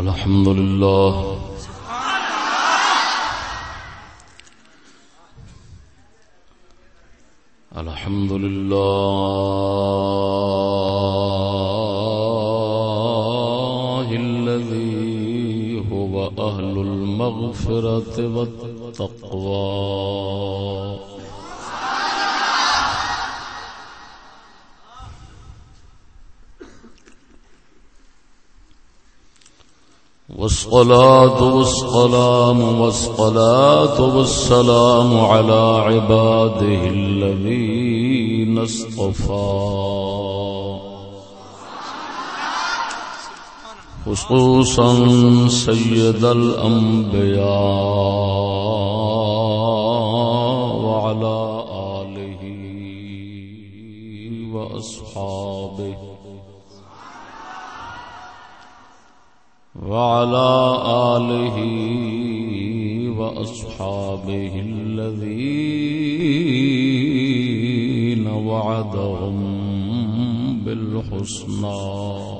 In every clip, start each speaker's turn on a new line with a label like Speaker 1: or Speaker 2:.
Speaker 1: الحمد لله الحمد لله الذي هو أهل المغفرة والتقوى والصلاة والسلام والصلاة والسلام على عباده الذين اصطفى. خصوصا سيد الأنبياء. وعلى آله وأصحابه الذين وعدهم بالحسنى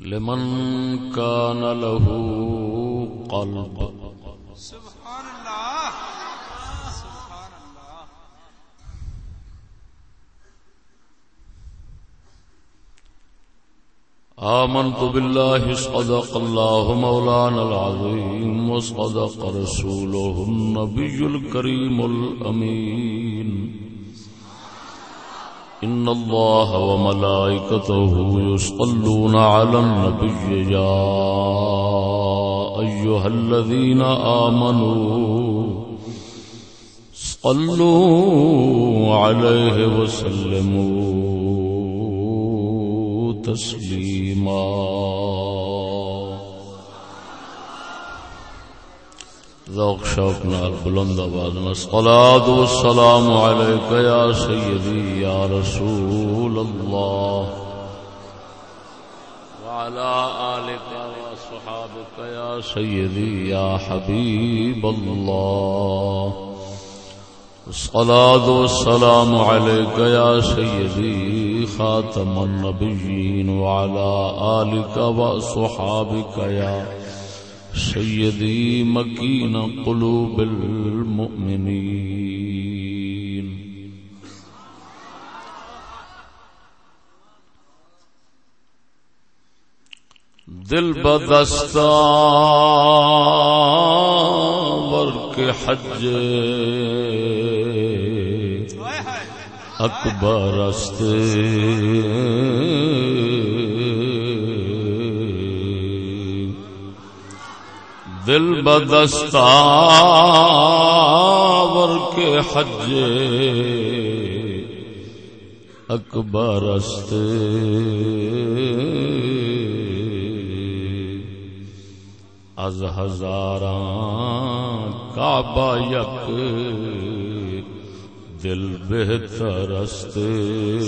Speaker 1: لمن كان له قلب.
Speaker 2: سبحان اللہ. سبحان اللہ
Speaker 1: آمنت بالله صدق الله مولانا العظيم وصدق رسوله النبي الكريم الأمين. إن الله وملائكته يصلون على النبي يا أيها الذين آمنوا صلوا عليه وسلموا تسليما. ذوق، شوق نال بلند آواز میں الصلاة والسلام عليك يا سيدي يا رسول الله وعلى آلك وصحابك يا سيدي يا حبيب الله الصلاة والسلام عليك يا سيدي خاتم النبيين وعلى آلك وصحابك يا سيدي مكين قلوب المؤمنين دل بدستا ورک حج اکبر است دل بدستا ورک حج اکبر است۔ از ہزاراں کعبہ یک دل بہتر است
Speaker 2: بے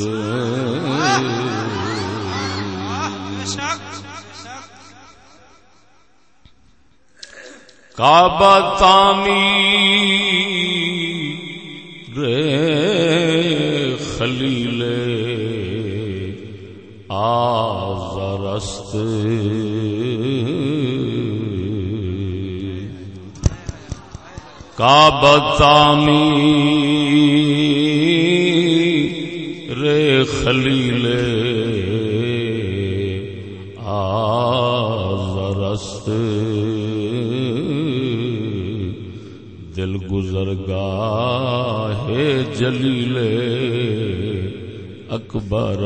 Speaker 2: شک
Speaker 1: کعبہ تعمیر خلیل آزر است کعبہ تعمیر خلیل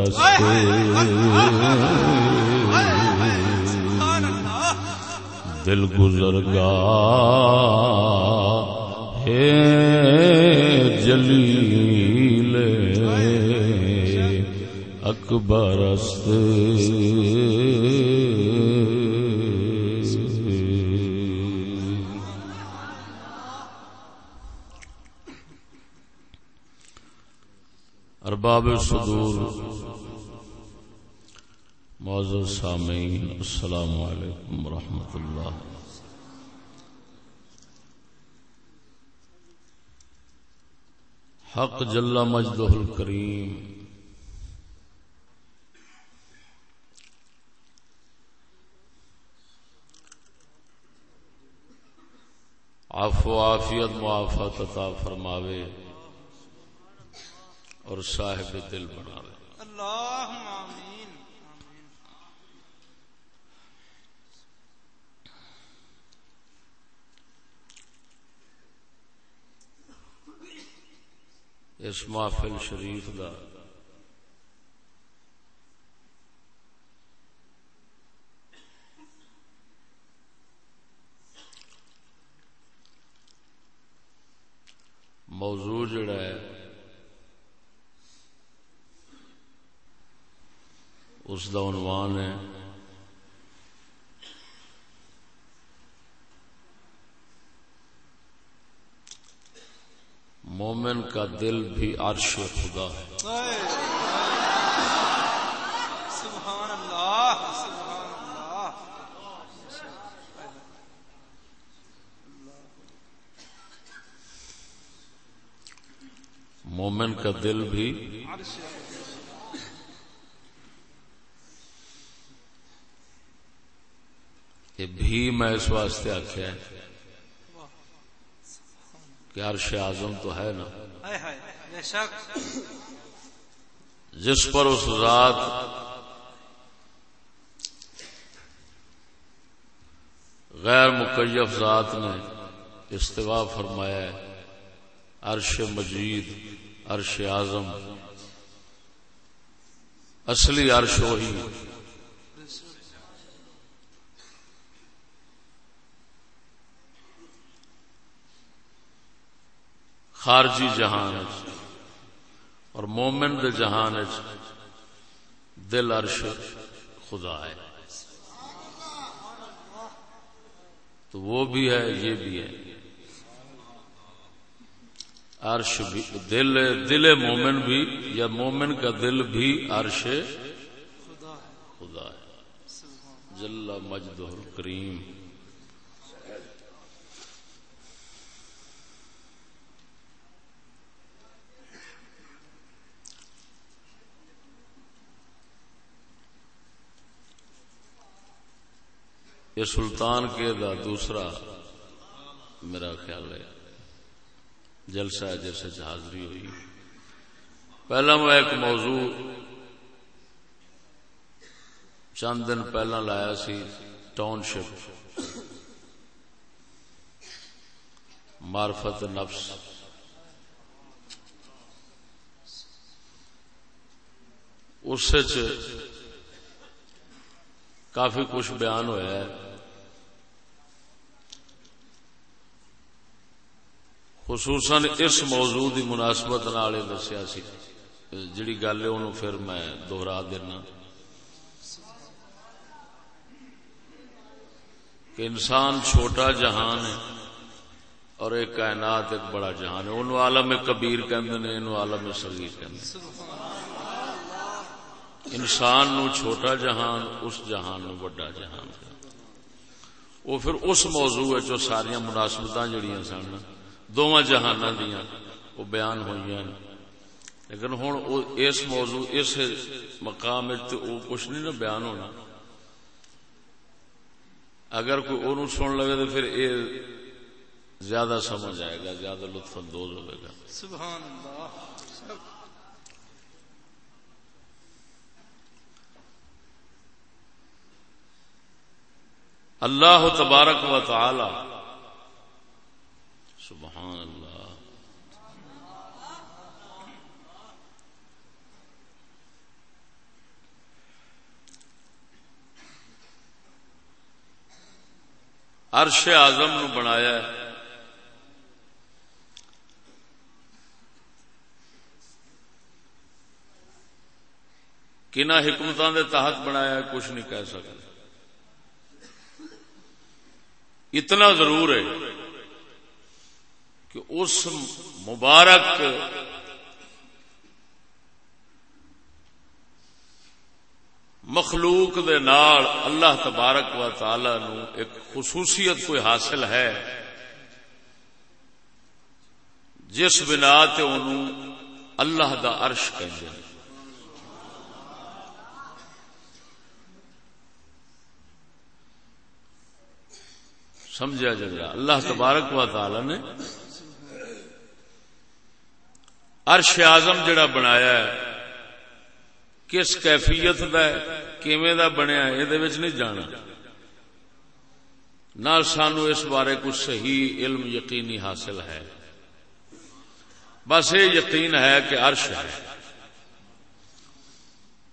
Speaker 1: اکبر دل گزر گا۔ ہے جلیل اکبرست ارباب حق جل مجدہ الکریم۔ عفو عافیت معافت عطا فرماوے اور صاحب دل بناوے۔
Speaker 2: اللہم آمین۔
Speaker 1: اس محفل شریف دا۔ موضوع جڑا ہے اس دا عنوان ہے۔ مومن کا دل بھی عرش خدا ہے۔
Speaker 2: سبحان اللہ سبحان اللہ۔
Speaker 1: مومن کا دل بھی یہ بھی میں اس واسطے آخیا ہے۔ کہ عرش اعظم تو ہے نا۔ جس پر اس ذات غیر مکیف ذات نے استوا فرمایا ہے عرش مجید عرش اعظم اصلی عرش وہی خارجی جہان اور مومن دے جہان دل عرش خدا ہے۔ تو وہ بھی ہے، یہ بھی ہے۔ عرش بھی، دل دل مومن بھی یا مومن کا دل بھی عرش خدا ہے۔ جل مجدہ الکریم۔ یہ سلطان کے دا دوسرا میرا خیال ہے۔ جلسہ ہے جیسے حاضری ہوئی۔ پہلا میں ایک موضوع چند دن پہلا لایا سی ٹاؤن شپ معرفت نفس۔ اس کافی کچھ بیان ہوا ہے۔ خصوصاً اس موضوع کی مناسبت نال دسیا سی۔ جڑی گل ہے انہوں پھر میں دوہرا دینا۔ کہ انسان چھوٹا جہان ہے اور ایک کائنات ایک بڑا جہان ہے۔ انہوں عالم کبیر کہندے نے انہوں عالم صغیر کہندے انسان نو چھوٹا جہان، اس جہان نو بڑا جہان۔ وہ پھر اس موضوع ہے جو ساری مناسبت جڑیاں سن دونوں جہان دیا وہ بیان ہوئی ہیں لیکن ہوں اس موضوع اس مقام وہ کچھ نہیں نا بیان ہونا۔ اگر کوئی او سن لگے تو پھر یہ زیادہ سمجھ آئے گا زیادہ لطف اندوز ہوئے گا۔
Speaker 2: سبحان اللہ
Speaker 1: اللہ تبارک و تعالی سبحان اللہ۔ عرش آزم نو بنایا ہے۔ کن حکمتوں دے تحت بنایا ہے، کچھ نہیں کہہ سکتے اتنا ضرور ہے۔ کہ اس مبارک مخلوق دے نال اللہ تبارک و تعالی نو ایک خصوصیت کوئی حاصل ہے، جس بنا تے انہوں اللہ دا عرش کہتے ہیں۔ سمجھا جائے اللہ تبارک و تعالی نے عرش اعظم جڑا بنایا ہے، کس کیفیت دا ہے، کیویں دا بنیا یہ نہیں جانا۔ نہ سانو اس بارے کچھ صحیح علم یقینی حاصل ہے۔ بس یہ یقین ہے کہ عرش ہے۔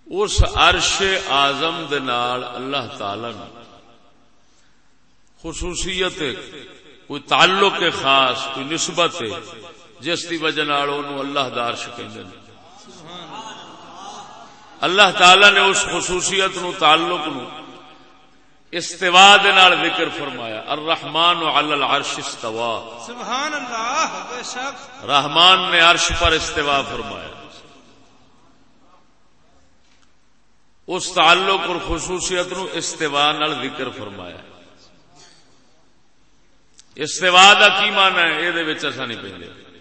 Speaker 1: اس عرش آزم اللہ تعالی نے خصوصیت، کوئی تعلق خاص، کوئی نسبت ہے جس کی وجہ اللہ دارش کہ اللہ تعالی نے اس خصوصیت نو تعلق نو استوا ذکر فرمایا۔ الرحمن علی العرش استوا۔
Speaker 2: سبحان اللہ بے شک۔
Speaker 1: رحمان نے عرش پر استوا فرمایا۔ اس تعلق اور خصوصیت نو استوا نال ذکر فرمایا۔ استوا دا کی معنی ہے؟ یہ اصا نہیں پہ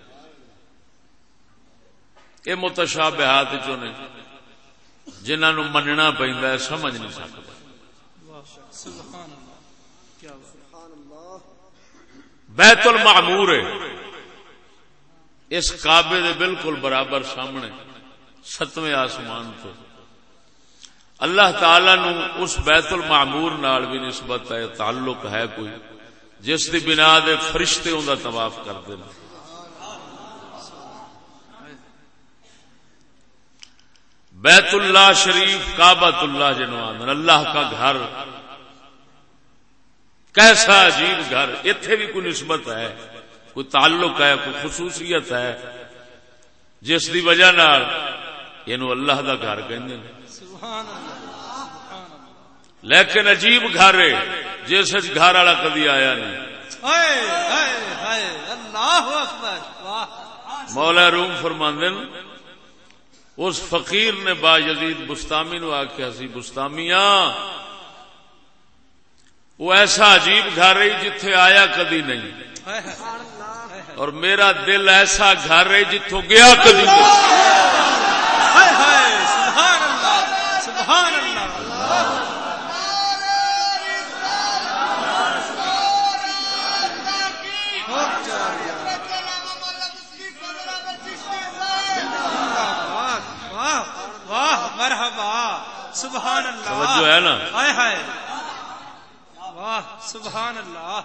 Speaker 1: یہ متشابہات چوں نے؟ جنہوں مننا پہ سمجھ نہیں سکتا بیت المعمور اس کعبے دے بالکل برابر سامنے، ستویں آسمان تو۔ اللہ تعالی نو اس بیت المعمور نال بھی نسبت ہے، تعلق ہے کوئی، جس دی بنا دے فرشتے ان کا طواف کرتے ہیں بیت اللہ شریف کابت اللہ جنوان اللہ کا گھر۔ کیسا عجیب گھر اتنے بھی کوئی نسبت ہے کوئی تعلق ہے کوئی خصوصیت ہے۔ جس کی وجہ اللہ کا گھر کہ لیکن عجیب گھر ہے جس گھر والا کدی آیا نہیں۔ مولا روم فرماندن اس فقیر نے با یزید بستامی نو آخیا سی، بستامیاں، وہ ایسا عجیب گھر رہی جتھے آیا کدی نہیں۔ اور میرا دل ایسا گھر رہی جتوں گیا کدی نہیں۔
Speaker 2: سبحان اللہ۔
Speaker 1: توجہ ہے نا؟
Speaker 2: ہائے ہائے۔ واہ سبحان اللہ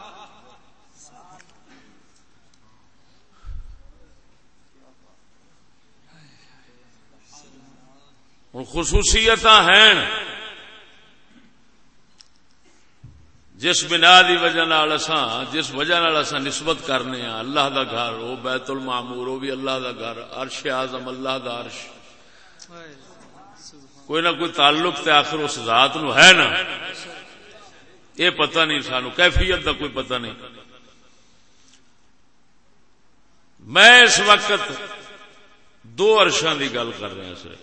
Speaker 1: خصوصیت ہیں۔ جس بنا دی وجہ جس وجہ نسبت کرنے ہیں اللہ دا گھر وہ بیت المعمور وہ بھی اللہ دا گھر عرش اعظم اللہ دا عرش۔ کوئی نہ کوئی تعلق تے آخر اس ذات نو ہے نا؟ یہ پتہ نہیں سانو، کیفیت کا کوئی پتہ نہیں۔ میں اس وقت دو عرشاں کی گل کر رہا سر۔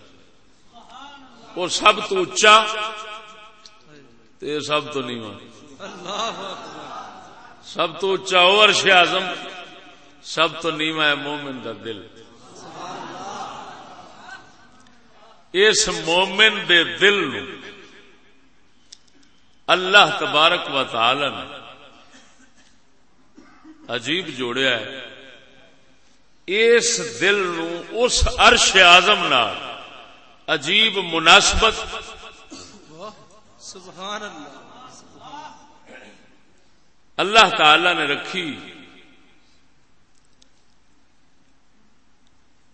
Speaker 1: وہ سب تو اچا سب تو نیواں۔ سب تو اچا وہ عرش اعظم، سب تو نیواں ہے مومن کا دل۔ اس مومن دے دل نو اللہ تبارک و تعالی نے عجیب جوڑیا ہے۔ اس دل نو اس عرش آزم نال عجیب مناسبت
Speaker 2: سبحان اللہ
Speaker 1: اللہ تعالی نے رکھی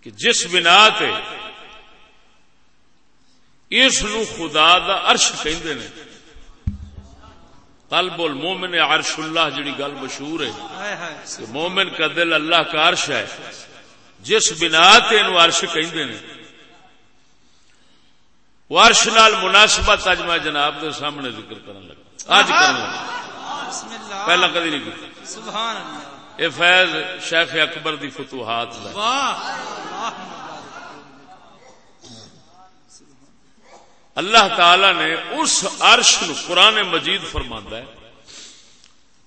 Speaker 1: کہ جس بنا تے اس نو خدا دا عرش کہندے نے۔ قلب المومن عرش اللہ جڑی گل مشہور ہے۔ کہ مومن کا دل اللہ کا عرش ہے۔ جس بنا تے انو عرش کہندے نے۔ عرش نال مناسبت اج میں جناب دے سامنے ذکر کرن لگا۔ اج کرن لگا۔
Speaker 2: بسم اللہ۔
Speaker 1: پہلا کدی نہیں کی
Speaker 2: سبحان اللہ۔
Speaker 1: اے فیض شیخ اکبر دی فتوحات
Speaker 2: واہ اللہ
Speaker 1: اللہ تعالی نے اس عرش نو قرآن مجید فرماندا ہے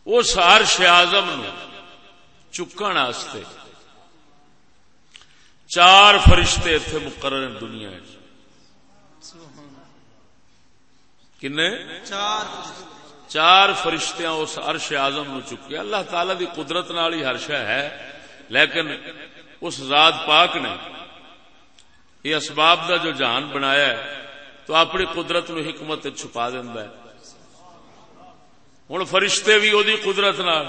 Speaker 1: اس عرش اعظم نو چکن واسطے چار فرشتے اتنے مقرر ہیں دنیا کنے؟
Speaker 2: چار۔
Speaker 1: چار فرشتیاں اس عرش اعظم نو چکے۔ اللہ تعالی دی قدرت نال ہی ہر شے ہے لیکن اس ذات پاک نے یہ اسباب دا جو جہان بنایا ہے تو اپنی قدرت نو حکمت چھپا دیندا ہے۔ ہن فرشتے بھی اودی قدرت نال۔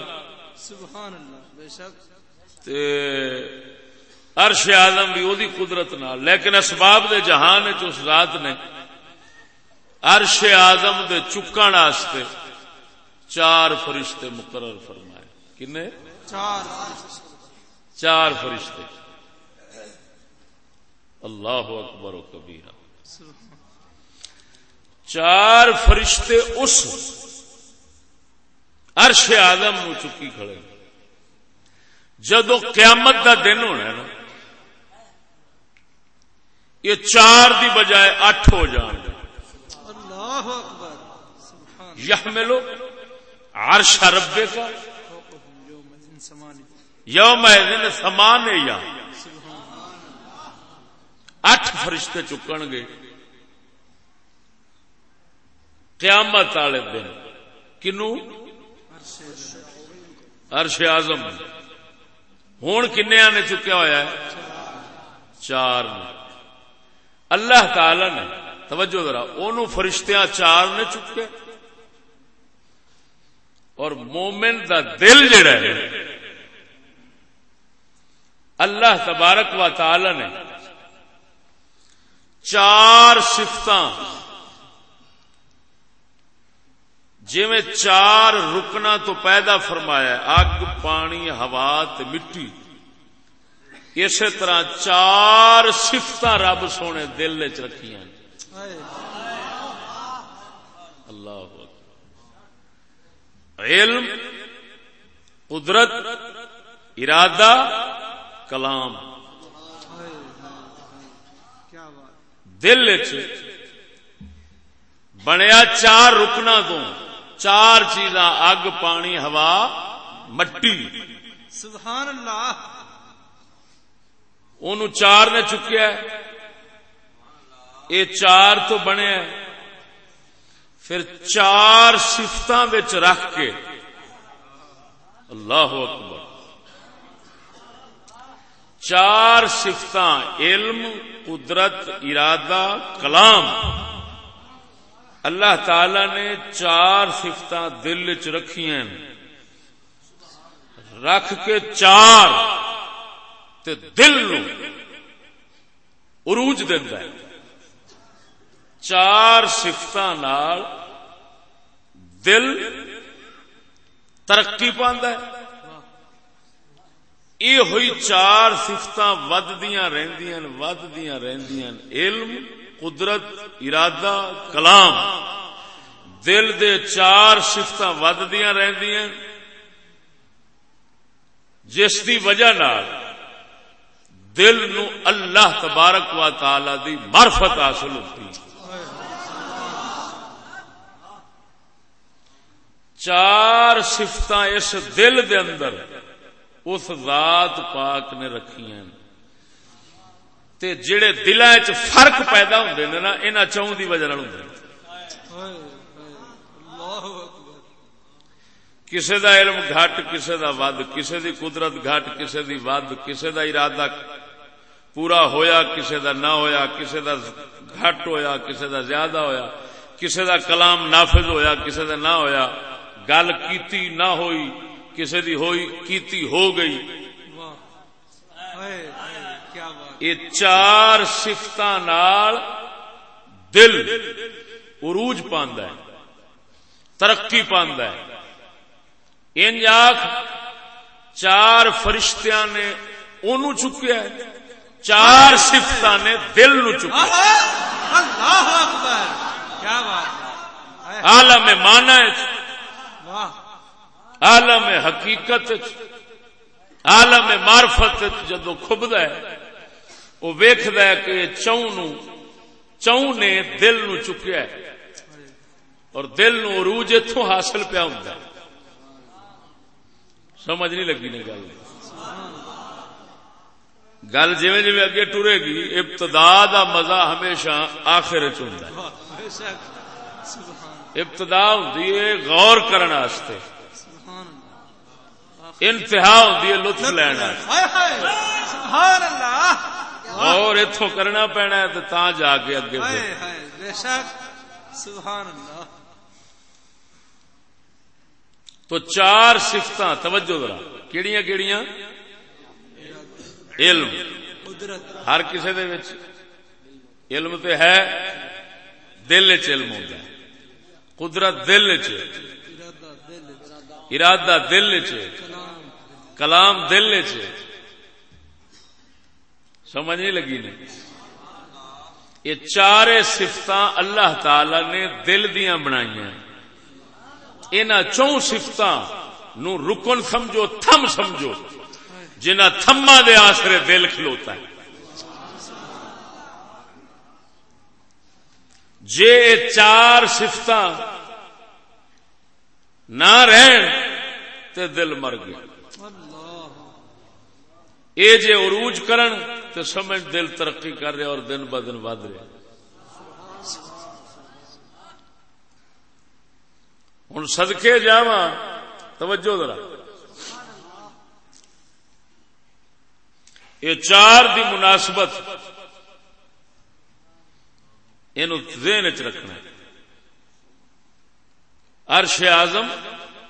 Speaker 2: سبحان اللہ بے شک۔
Speaker 1: تے عرش اعظم بھی اودی قدرت نال۔ لیکن اسباب دے جہان اس ذات نے عرش اعظم دے چکن واسطے چار فرشتے مقرر فرمائے۔ کنے؟
Speaker 2: چار۔
Speaker 1: چار فرشتے۔ اللہ اکبر و کبیرہ۔ چار فرشتے اس عرش آدم نو چکی کھڑے جدو قیامت دا دن ہونا ہے نا یہ چار دی بجائے اٹھ ہو جان۔ گے
Speaker 2: سبحان
Speaker 1: یحملو عرش ربے کا
Speaker 2: یوم
Speaker 1: دن سمان یا۔ اٹھ فرشتے چکن گے۔ قیامت والے دن۔ کنو؟ عرش آزم ہوں کنیا نے چکیا ہوا ہے؟ چار نے۔ اللہ تعالی نے، توجہ ذرا، اونوں فرشتیاں چار نے چکے۔ اور مومن دا دل جڑا ہے، اللہ تبارک و تعالی نے چار سفت جی میں چار رکنا تو پیدا فرمایا اگ، پانی، ہوا تے مٹی۔ اسی طرح چار سفت رب سونے دل چ رکھیاں
Speaker 2: ہائے
Speaker 1: اللہ علم، قدرت، ارادہ، کلام۔ دل چ بنیا چار رکنا تو چار چیزاں اگ پانی ہوا مٹی۔
Speaker 2: سبحان اللہ۔
Speaker 1: ان چار نے چکیا ہے۔ یہ چار تو بنیا ہے پھر چار سفتوں رکھ کے۔ اللہ اکبر۔ چار سفت علم قدرت ارادہ کلام۔ اللہ تعالی نے چار سفت دل چ رکھی رکھ کے چار تے دل نو عروج دینا ہے۔ چار سفت دل ترقی پاندا ہے۔ یہ ہوئی چار سفت وددیاں رہندیاں وددیاں رہندیاں۔ علم قدرت، ارادہ، کلام۔ دل دے چار سفت وددیاں رہندیاں۔ جس دی وجہ نال دل نو اللہ تبارک و تعالی دی معرفت حاصل ہوتی۔ ہے چار سفت اس دل دے اندر اس ذات پاک نے رکھیاں۔ تے جڑے دلان چ فرق پیدا ہوندے نے نا، انہاں چوں دی وجہ نال ہوندے کسے دا علم گھٹ، کسے دا ود، کسے دی قدرت گھٹ، کسے دی ود، کسے دا ارادہ پورا ہویا، کسے دا نہ ہویا، کسے دا گھٹ ہویا، کسے دا زیادہ ہویا، کسے دا کلام نافذ ہویا، کسے دا نہ ہویا، گل کیتی نہ ہوئی، کسے دی ہوئی کیتی ہو گئی۔
Speaker 2: واہ ہائے ہائے کیا بات
Speaker 1: یہ چار سفت دل عروج پاندا ہے ترقی پاندا ہے۔ انج آخ چار فرشتیاں نے اونوں چکیا ہے چار سفت نے دل نو چکیا عالم مانا عالم حقیقت عالم معرفت جدو کھبد ہے وہ ویخد کہ چون نو چون نے دل نو چکیا ہے اور دل نو عروج اتوں حاصل پیا ہوں سمجھ نہیں لگی نے گل گل جی جی اگے ٹرے گی ابتدا دا مزہ ہمیشہ آخر چ ہوں
Speaker 2: واہ بے شک سبحان
Speaker 1: ابتدا ہوں غور کرنے انتہا ہوں لطف لین اور اتوں کرنا پینا ہے تو تا جا کے اگے
Speaker 2: بے شک۔ سبحان اللہ
Speaker 1: تو چار سفت توجہ ذرا۔ کیڑیاں کیڑیاں؟ علم۔ ہر کسی دے وچ علم تے ہے دل چ علم ہوتا ہے۔ قدرت دل چ
Speaker 2: ارادہ دل
Speaker 1: ارادہ دل چ
Speaker 2: کلام
Speaker 1: کلام دل چ سمجھ نہیں لگی نہیں یہ چار سفت اللہ تعالی نے دل دیا بنائی ان چون سفت نو رکن سمجھو، تھم سمجھو جنہ تھما دے آسرے دل کھلوتا ہے۔ جے یہ چار سفت نہ رہن تے دل مر گیا۔ یہ جے عروج کرن تو سمجھ دل ترقی کر رہا اور دن ب دن ود رہا ہوں سدکے جا توجہ ذرا۔ یہ چار دی مناسبت۔ یہ ذہن چ رکھنا ہے۔ عرش آزم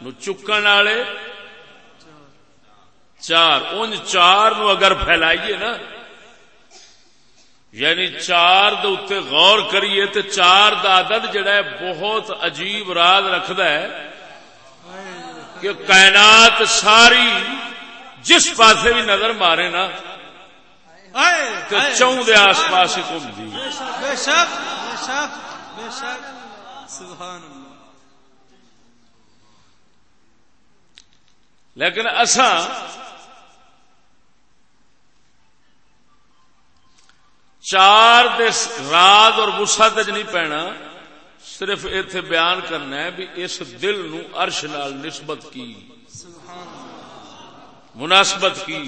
Speaker 1: نو چکن والے چار ان چار نو اگر پھیلائیے نا یعنی چار دے اتنے غور کریے تو چار دا عدد جڑا ہے بہت عجیب راز رکھدا ہے کہ کائنات ساری جس پاسے بھی نظر مارے نا تو چون دے آس پاس ہی گھومدی
Speaker 2: بے شک بے شک بے شک بے شک۔ سبحان اللہ۔
Speaker 1: لیکن اساں چار دے رات اور وسعت چ نہیں پینا، صرف ایتھے بیان کرنا ہے بھی اس دل نو عرش نال نسبت کی، مناسبت کی،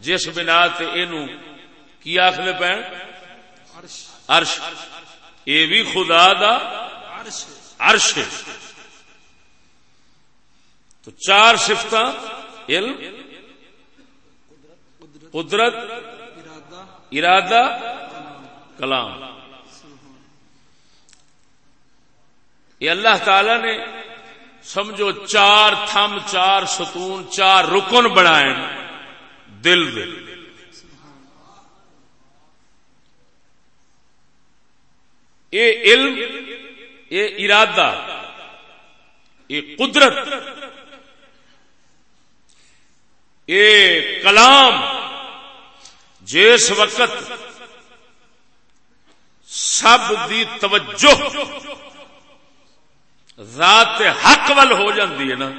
Speaker 1: جس بنا تے اینو کی آخر پین؟
Speaker 2: عرش۔
Speaker 1: اے بھی خدا دا
Speaker 2: عرش
Speaker 1: تو چار سفت علم، قدرت
Speaker 2: ارادہ
Speaker 1: کلام۔ یہ اللہ تعالی نے سمجھو چار تھم، چار ستون، چار رکن بنائے دل دے یہ علم، یہ ارادہ، یہ قدرت، یہ کلام۔ جس وقت سب دی توجہ ذات حق ول ہو جاندی ہے نا۔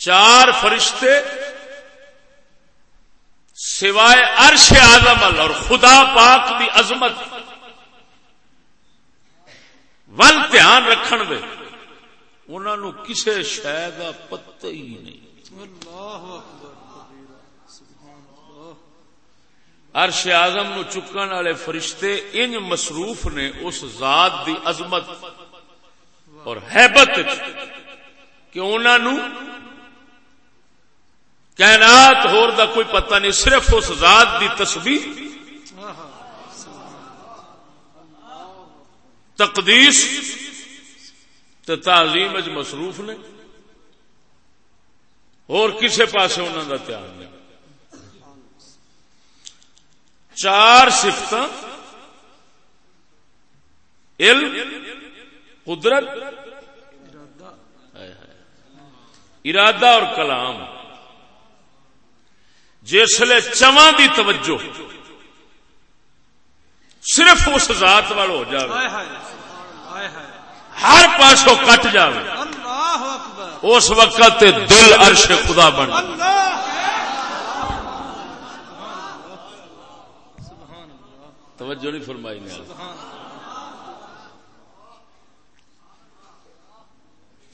Speaker 1: چار فرشتے سوائے عرش آزم اور خدا پاک دی عظمت ول دھیان رکھن دے۔ انہوں نو کسے شہ کا پتہ ہی نہیں۔
Speaker 2: اللہ اکبر
Speaker 1: عرش آزم نو چکن والے فرشتے ان مصروف نے اس ذات دی عظمت اور حیبت کہ انہوں نو کائنات ہور دا کوئی پتہ نہیں صرف اس ذات دی تسبیح۔ تقدیس تے تعظیم اج مصروف نے۔ اور کسے پاسے انہوں دا دھیان نہیں۔ چار سفت علم، قدرت، ارادہ اور کلام۔ جسے چواں دی توجہ۔ صرف اس ذات وال ہو جائے ہر پاسوں کٹ جائے اس وقت دل عرش خدا بن توجہ نہیں فرمائی نے۔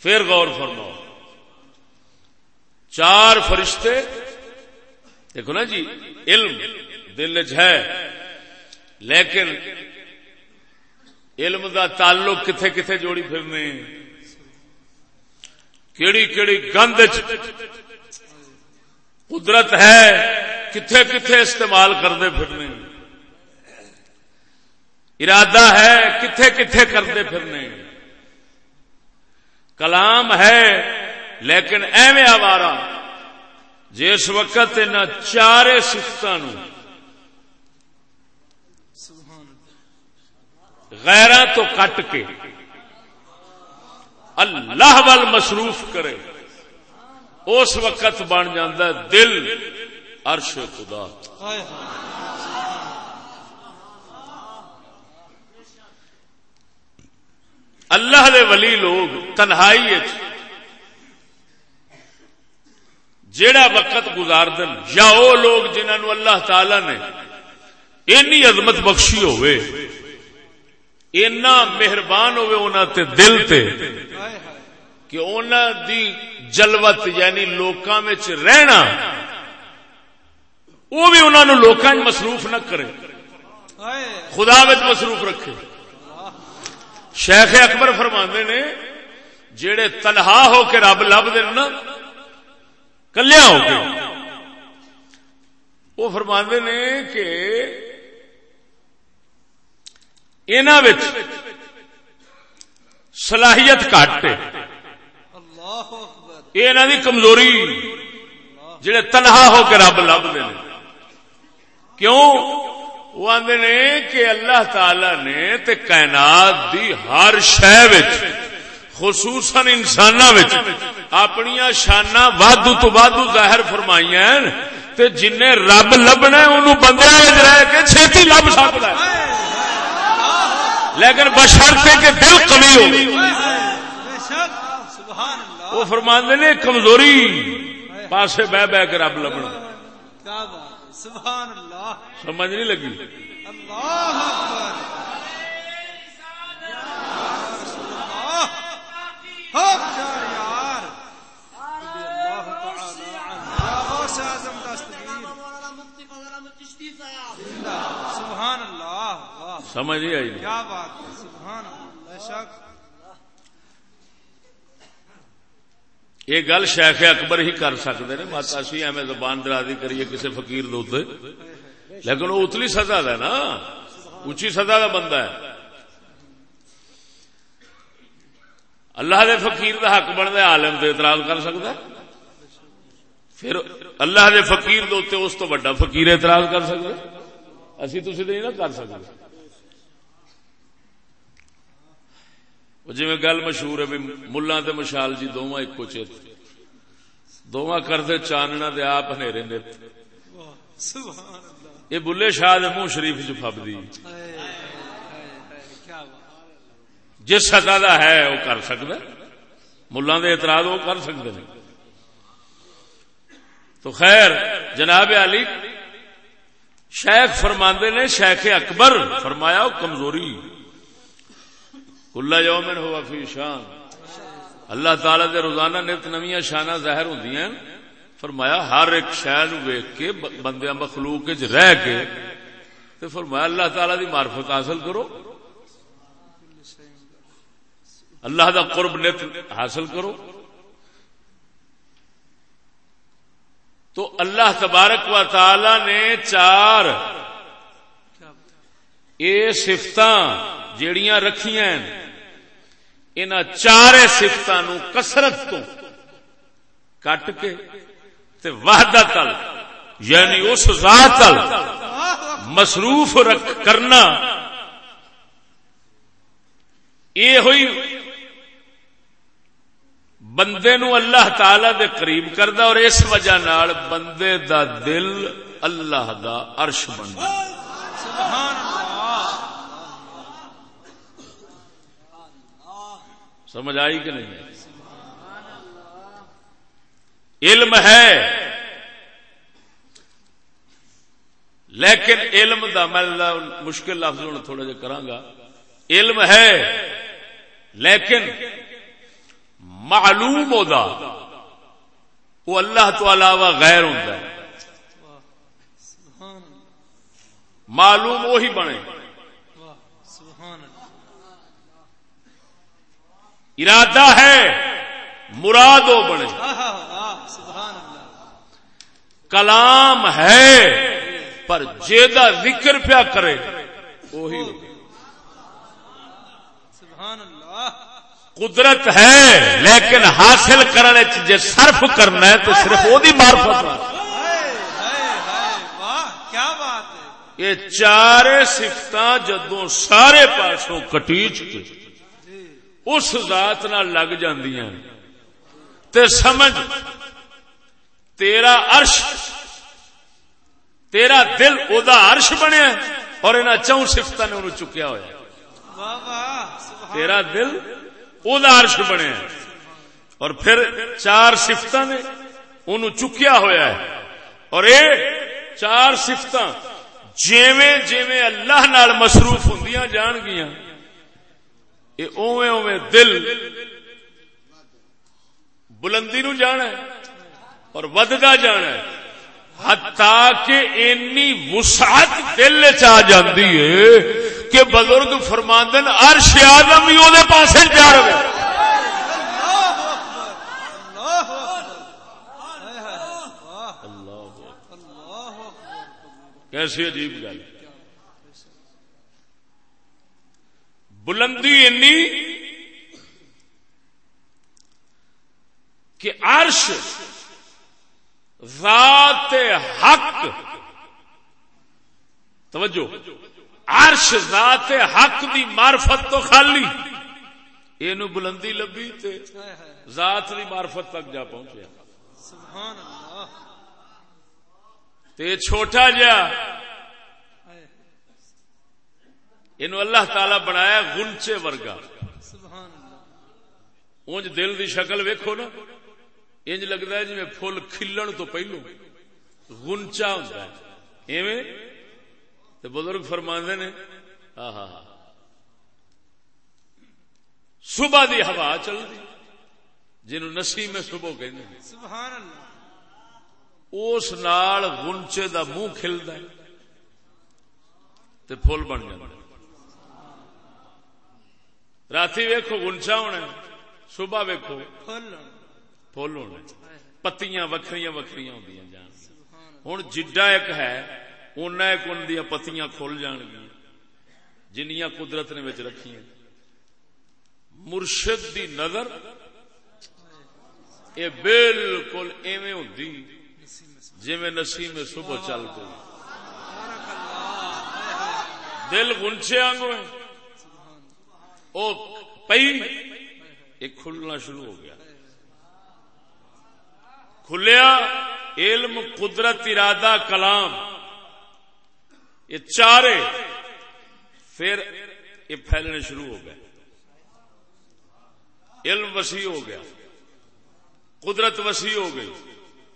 Speaker 1: پھر غور فرماؤ۔ چار فرشتے دیکھو نا جی علم دل ہے لیکن علم دا تعلق کتھے کتھے جوڑی پھرنے کیڑی کیڑی گند قدرت ہے، کتھے کتھے استعمال کرتے پھرنے ارادہ ہے، کتھے کتھے کرتے پھرنے کلام ہے، لیکن ایویں آوارا جس وقت ان چارے سفتوں
Speaker 2: سبحان اللہ
Speaker 1: غیرہ تو کٹ کے اللہ وال مصروف کرے۔ اس وقت بن جاندہ ہے دل عرش خدا۔ اللہ دے ولی لوگ تنہائی جیڑا وقت گزار دن یا وہ لوگ جنہوں اللہ تعالی نے اینی عظمت بخشی ہوئے۔ اینا مہربان ہوئے انہاں تے دل تے کہ انہاں دی جلوت یعنی لوکاں وچ رہنا، وہ بھی انہاں نو لوکاں مصروف نہ کرے۔ خدا وچ مصروف رکھے۔ شیخ اکبر فرماندے نے جڑے تنہا ہو کے رب لب دین نا کلیا ہو کے وہ فرماندے نے کہ وچ صلاحیت گھٹ
Speaker 2: اکبر۔
Speaker 1: یہ انہوں دی کمزوری جڑے تنہا ہو کے رب لبتے ہیں۔ کیوں؟ وہ آدھے نے کہ اللہ تعالی نے تے کائنات دی ہر شہ خصوصاً انسان اپنی شانا وادو تو وادو ظاہر فرمائی تے جن رب لبنا انہوں بندے رہ کے چھیتی لب سکتا ہے۔ لیکن بشرتے کہ دل کمی ہو۔
Speaker 2: بے شک سبحان اللہ۔
Speaker 1: وہ فرماندے نے کمزوری پاسے بہ بہ کے رب لبنا۔
Speaker 2: کیا بات ہے؟ سبحان اللہ۔
Speaker 1: سمجھ نہیں لگی؟
Speaker 2: اللہ اکبر یا رسول اللہ حق یار یار رضی اللہ تعالی عنہ یا غوث اعظم دستگیر سبحان اللہ واہ
Speaker 1: سمجھ نہیں آئی
Speaker 2: کیا بات ہے؟ سبحان اللہ
Speaker 1: یہ گل شیخ اکبر ہی کر سکتے ہیں۔ مت اسی ایویں زبان درازی کریے کسی فقیر دے لیکن وہ اتلی سزا ہے نا۔ اچھی سزا کا بندہ ہے۔ اللہ دے فقیر دا حق بنتا عالم تے اعتراض کر سکتا ہے۔ پھر اللہ دے فقیر دے اس تو بڑا فقیر اعتراض کر سکتا اسی تسی نہیں نا کر سکتے۔ جی گل مشہور ہے بھی ملا تے مشال جی دونوں ایکو چیت دونوں کرتے چاننا دے آپ ہنیرے نے۔ یہ بلے شاہ دے منہ شریف
Speaker 2: کیا بات۔
Speaker 1: جس سطح کا ہے وہ کر سکتا ملا دے اعتراض وہ کر سکتے ہیں تو خیر جناب علی شیخ فرماندے نے شیخ اکبر فرمایا وہ کمزوری۔ کلا یومن ہوا فی شان۔ اللہ تعالی دے روزانہ نت نویاں شانہ ظاہر ہوندی ہیں فرمایا ہر ایک شے نو ویکھ کے ب- بندیاں مخلوق وچ رہ کے تے فرمایا اللہ تعالی دی معرفت حاصل کرو۔ اللہ دا قرب نت حاصل کرو۔ تو اللہ تبارک و تعالی نے چار یہ سفت جیڑیاں رکھیاں ان چار سفت کسرت تو کٹ کے تے وحدت یعنی اس ذات مصروف رکھ کرنا یہ ہوئی بندے نو اللہ تعالی دے قریب کردا اور اس وجہ نال بندے دا دل اللہ دا عرش بندا
Speaker 2: سبحان اللہ
Speaker 1: سمجھ آئی کہ نہیں؟ علم ہے۔ لیکن علم دا میں مشکل لفظ تھوڑا جا کرانگا علم ہے، لیکن معلوم ہوتا وہ اللہ تو علاوہ غیر ہوتا ہے معلوم وہی بنے
Speaker 2: واہ سبحان اللہ
Speaker 1: ارادہ ہے مراد وہ بنے کلام ہے، پر جیدا ذکر پیا کرے۔ وہی ہو قدرت ہے، لیکن حاصل کرنے چ جے صرف کرنا ہے، تو صرف وہی مارفت یہ چار سفت جدو سارے پاسوں کٹیچ کے اس ذات نال لگ جاندیاں۔ تے سمجھ تیرا عرش تیرا دل او دا عرش بنیا اور انہاں چون سفتاں نے انہوں چکیا ہوا
Speaker 2: واہ واہ
Speaker 1: تیرا دل او دا عرش بنیا اور پھر چار سفت نے انہوں چکیا ہویا ہے۔ اور اے چار سفت جیویں جیویں اللہ نال مصروف ہوں جان گیا یہ اوے اوے دل بلندی نو جانا ہے اور ودتا جانا ہے۔ حتیٰ کہ اینی وسعت دل چ جاندی ہے کہ بزرگ فرماندن عرش آدم ہی وہ پاس جا رہے کیسی عجیب گل۔ ہے بلندی اینی کہ عرش ذات حق توجہ عرش ذات حق دی معرفت تو خالی یہ بلندی لبی تے ذات دی معرفت تک جا پہنچیا۔
Speaker 2: سبحان اللہ۔
Speaker 1: تے چھوٹا جا یہ اللہ تعالی بنایا گنچے ورگا۔ اونج دل دی شکل ویکھو نا۔ انج لگتا ہے جی فل کھلن تو پہلو۔ گنچا ہوتا ہے۔ ایویں۔ بزرگ فرماندے نے ہاں ہاں ہاں صبح دی ہوا چلتی جنوں نسیم صبح کہندے نے
Speaker 2: سبحان اللہ۔
Speaker 1: اس نال گنچے دا منہ کھلدا ہے۔ تے پھول بن جاندا ہے راتی ویکھو گنچا ہونا صبح
Speaker 2: پھل
Speaker 1: پھول ہونا پتیاں وکھریاں وکھریاں ہوندیاں جان۔ ہوں جڈا ایک ہے اُنہ ایک ان دیا پتیاں کھل جان گیا جنیاں قدرت نے وچ رکھی مرشد دی نظر یہ بالکل ایویں ہوندی جویں نسیم صبح چل
Speaker 2: ہائے
Speaker 1: دل گنچے آنگو ہے او پئی ایک کھلنا شروع ہو گیا۔ کھلیا، علم، قدرت، ارادہ، کلام، یہ چارے، پھر یہ پھیلنے شروع ہو گئے۔ علم وسیع ہو گیا، قدرت وسیع ہو گئی،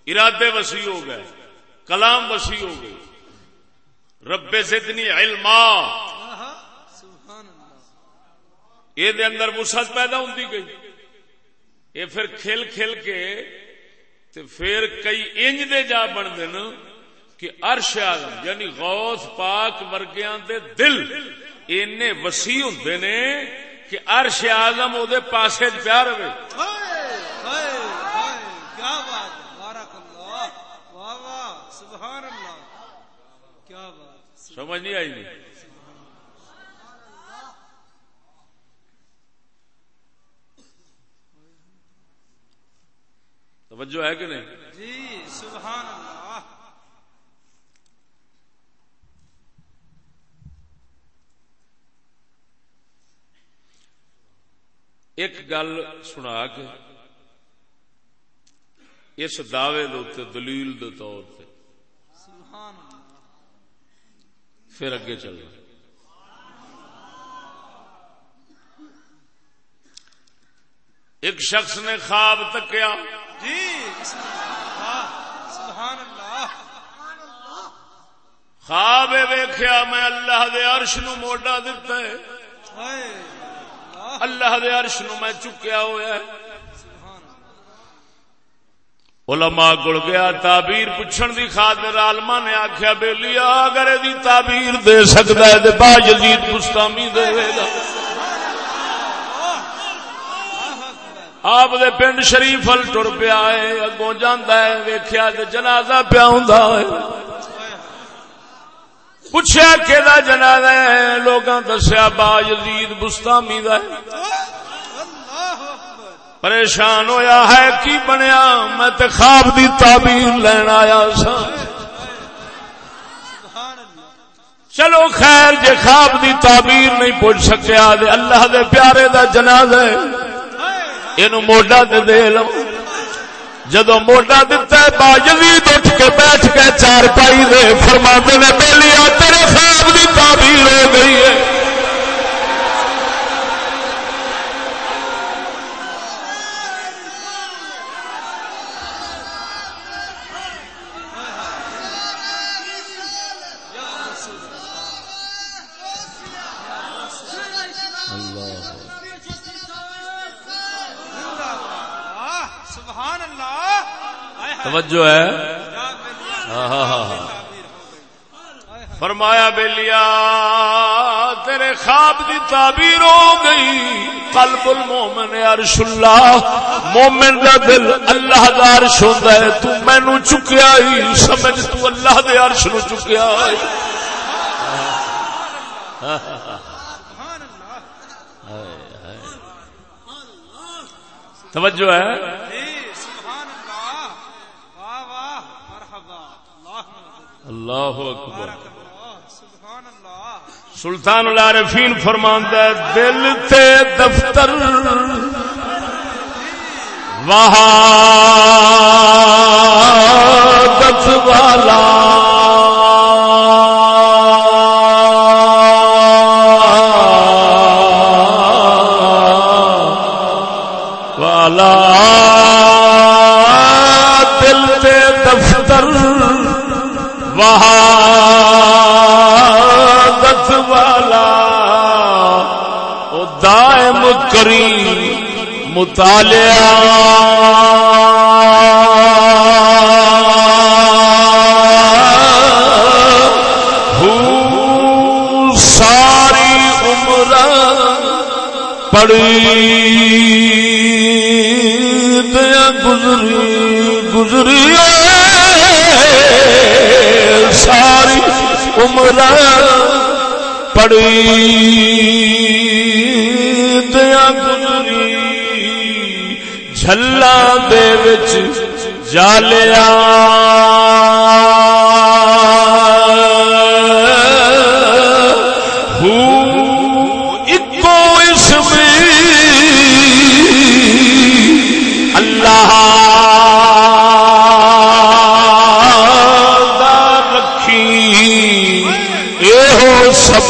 Speaker 1: ارادے وسیع ہو گئے، کلام وسیع ہو گئی۔ رب زدنی علما یہ دے اندر وسعت پیدا ہوتی گئی۔ یہ پھر کھل کھل کے تے پھر کئی انج دے جا بن دن کہ عرش آدم یعنی غوث پاک ورگیاں دے دل اینے وسیع ہوندے نے کہ عرش آدم او دے پاسے پیار ہوئے
Speaker 2: ہائے ہائے ہائے کیا بات ہے؟ بارک اللہ۔ واہ واہ سبحان اللہ۔ کیا بات
Speaker 1: سمجھ نہیں آئی۔ نہیں توجہ ہے کہ نہیں؟
Speaker 2: جی سبحان اللہ۔
Speaker 1: ایک گل سنا کے اس دعوے دے دلیل دے طور پہ
Speaker 2: سبحان
Speaker 1: پھر اگے چل ایک شخص نے خواب تکیا۔
Speaker 2: جی۔ سبحان اللہ۔
Speaker 1: خواب ویخیا میں اللہ دے عرش نو موڈا دتا ہے۔
Speaker 2: اللہ
Speaker 1: دے عرش نو میں چکیا ہوا ہے۔ علماء گل گیا تعبیر پوچھن دی خاطر عالما نے آخیا بے لیا اگر یہ تعبیر دے سکتا ہے تو با یزید گستامی دے گا آپ دے پنڈ شریف ال ٹر پیا ہے، اگوں جانا ہے ویخیا تو جنازہ پیا ہوں پوچھا کہ جنازہ ہے لوگاں دسیا با یزید گستامی دا پریشان ہویا ہے، کی بنیا؟ میں تے خواب دی تعبیر لین آیا سا۔ چلو خیر، جے خواب دی تعبیر نہیں پوچھ سکیا، دے اللہ دے پیارے دا جنازہ ہے۔ یہ موڈا دے دے لو جدو موڈا دتا ہے با یزید اٹھ کے بیٹھ کے چار پائی دے فرما نے بیلیا تیرے خواب دی تعبیر ہو گئی ہے
Speaker 2: ہائے ہائے
Speaker 1: ہاں، ہاں، ہاں۔ فرمایا بےلیا تیرے خواب دی تعبیر ہو گئی۔ قلب المومن عرش اللہ، مومن دا دل اللہ دا عرش ہوندا ہے۔ تو مینوں چکیا ہی، سمجھ تو اللہ دے عرش نو چکیا ہے
Speaker 2: سبحان اللہ
Speaker 1: توجہ ہے
Speaker 2: جی سبحان اللہ واہ واہ مرحبا اللہ
Speaker 1: اکبر. سلطان العارفین فرماندا ہے دل تے دفتر وہاں والا۔ والا وہاں والا او دائم کری مطالعہ۔ ہو ساری عمر پڑی۔ جملہ پڑی۔ دیا گزری جھلا دے وچ جالیا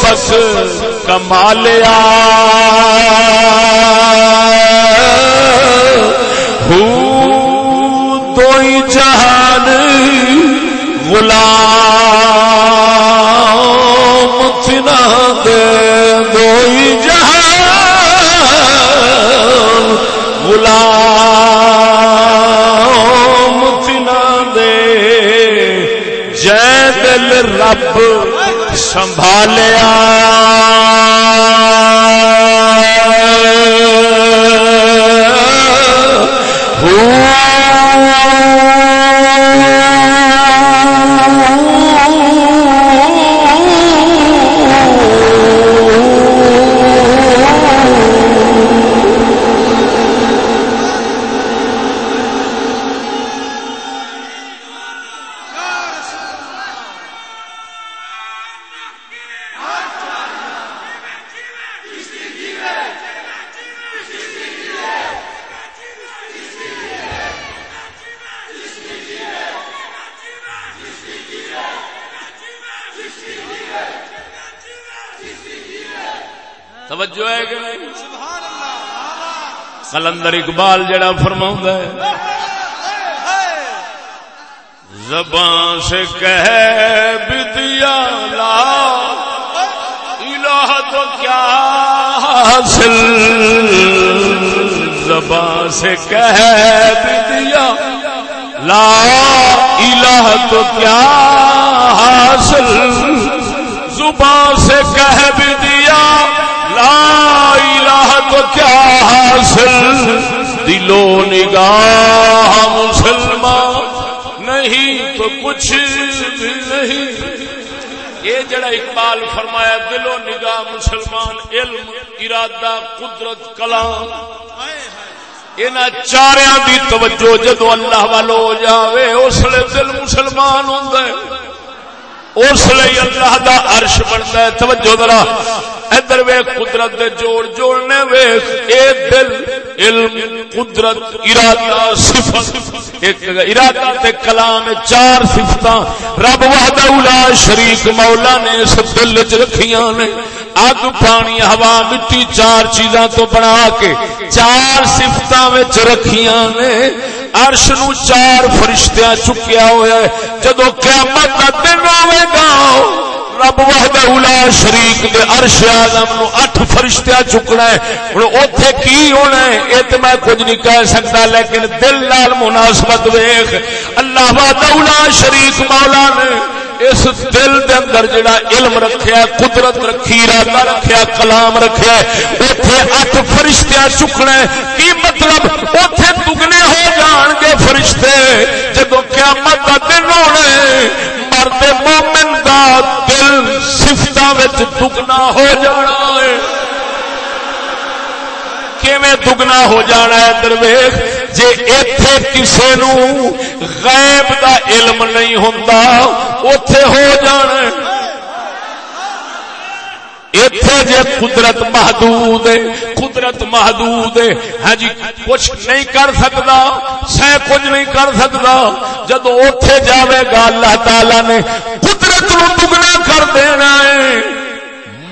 Speaker 1: بس کمالیا ہوں تو جہان کلندر اقبال جڑا فرما ہے۔ زبان سے کہہ بھی لا الہ تو کیا حاصل؟ زبان سے کہہ لا الہ تو کیا حاصل؟ زبان سے کہہ بھی دیا لا الہ کیا حاصل؟ دلو نگاہ مسلمان نہیں تو کچھ بھی نہیں۔ یہ جڑا اقبال فرمایا دلو نگاہ مسلمان، علم، ارادہ، قدرت، کلام۔ ان چاریا دی توجہ جدو اللہ والو ہو جاوے، اس لیے دل مسلمان ہوں اس لیے اللہ دا عرش بنتا ہے. توجہ ذرا. ادھر وے قدرت دے جوڑ جوڑنے وے اے دل، علم، قدرت، ارادہ، صفت. ایک ارادہ تے کلام چار صفتاں. رب وحدہ لا شریک مولا نے اس دل وچ رکھیاں نے. اگ، پانی، ہوا، مٹی چار چیزاں تو بنا کے چار صفتاں وچ رکھیاں نے. عرش نو چار فرشتیاں چکیا ہوا ہے. جدو قیامت دا دن ہوے گا رب وحدہ اولا شریک دے عرش اعظم نو اٹھ فرشتیاں چکنا ہے۔ ہن اوتھے کی ہونا ہے؟ اے تے میں کچھ نہیں کہہ سکتا، لیکن دل نال مناسبت ویکھ۔ اللہ وحدہ اولا شریک مولا نے اس دل دے اندر جڑا علم رکھیا، قدرت رکھی، ارادہ رکھیا، کلام رکھیا اوتھے اٹھ فرشتیاں چکنا ہے۔ کی مطلب؟ اوتھے دگنے ہو جان گے فرشتے۔ جدو قیامت دا دن ہونا ہے مرد مومن دا دل سفتا دگنا ہو جانا ہے۔ کیویں دگنا ہو جانا ہے درویش؟ جے ایتھے کسے نو غیب دا علم نہیں ہوندا، اوتھے ہو جانا ہے۔ ایتھے جی قدرت محدود ہے، قدرت محدود ہے۔ ہاں جی کچھ نہیں کر سکتا، سہ کچھ نہیں کر سکتا۔ جدو اتے جاوے گا، اللہ تعالی نے قدرت نو دگنا کر دینا ہے۔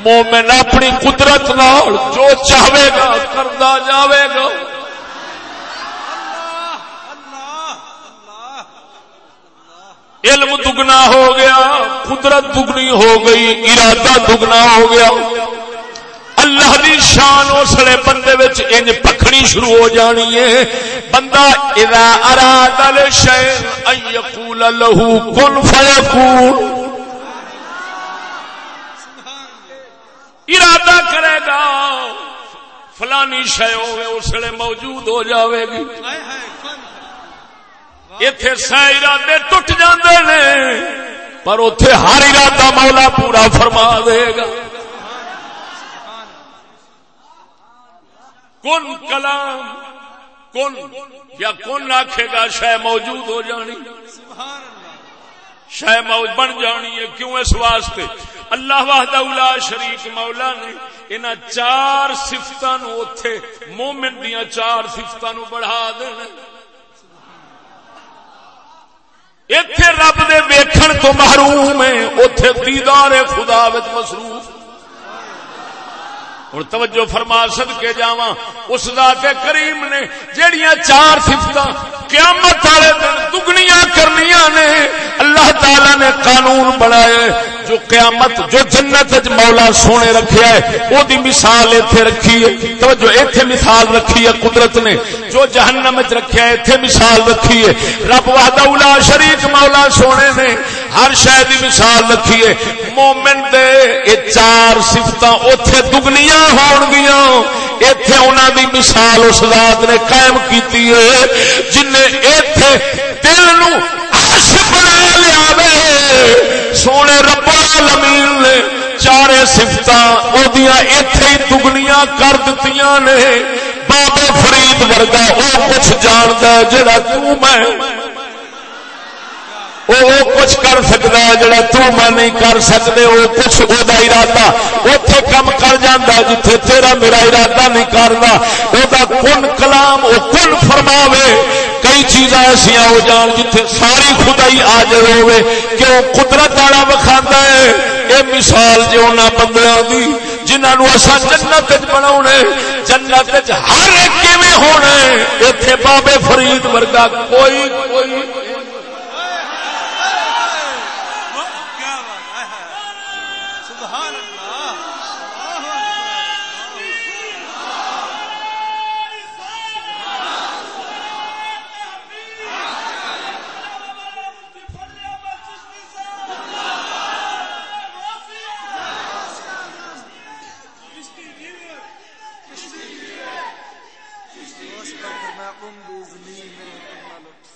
Speaker 1: مومن اپنی قدرت نال جو چاہے گا کرتا جاوے گا۔ علم دگنا ہو گیا، قدرت دگنی ہو گئی، ارادہ دگنا ہو گیا۔ اللہ دی شان اسلے بندے وچ انج پکھنی شروع ہو جانی ہے۔ بندہ اذا اراد الشیء ان یقول له کن فیکون۔ ارادہ کرے گا، فلانی شے ہوے اسلے موجود ہو جاوے گی۔ ہائے ہائے اتے سہ ارادے ٹوٹ جاندے نے پر اتے ہر ارادہ مولا پورا فرما دے گا کن کلام کن یا کن آخے گا شہ موجود ہو جانی شہ موج بن جانی ہے کیوں اس واسطے اللہ وحدہ اولا شریک مولا نے ان چار سفتوں اتے مومن دیا چار سفتوں بڑھا دینا اتے رب دے ویکھن تو محروم ہے اتے دیدار خدا وچ مصروف۔ ہوں توجہ فرما سد کے جاوا اس ذات کریم نے جہیا چار سفت قیامت والے دن دگنیاں کرنیاں نے، اللہ تعالی نے قانون بنائے۔ جو قیامت جو جنت مولا سونے رکھیا ہے، او دی مثال ایتھے رکھی ہے۔ توجہ، ایتھے مثال رکھی ہے قدرت نے۔ جو جہنم وچ رکھیا ہے، ایتھے مثال رکھی ہے۔ رب وحدہ الا شریک مولا سونے نے ہر شے دی مثال رکھی ہے۔ مومن دے اے چار صفتاں اوتھے دگنیاں ہون گیاں۔ ایتھے انہاں دی مثال اس ذات نے قائم کیتی ہے۔ جن نے ایتھے دل نو عاشق بنا لیا وے سونے رب العالمین نے چارے سفت اتے ہی دگنیاں کر دتیاں نے۔ بابا فرید ورگا وہ کچھ جانتا جڑا میں وہ کچھ کر سکتا ہے جڑا تو میں نہیں کر سکتے وہ کچھ وہ ارادہ اتے کم کر جانا جتھے تیرا میرا ارادہ نہیں کرنا۔ وہ کن کلام وہ کن فرماوے۔ کئی چیزاں ایسا ہو جان جتھے ساری خدائی آ جائے ہوئے، کہ وہ قدرت والا وکھاندا ہے۔ اے مثال جو انہاں بندیاں دی، جنہاں نو اساں جنت وچ بناونا ہے جنت وچ ہر ایک کیویں ہونا ہے ایتھے بابے فرید ورگا کوئی کوئی
Speaker 2: کیا بات ہے سبحان اللہ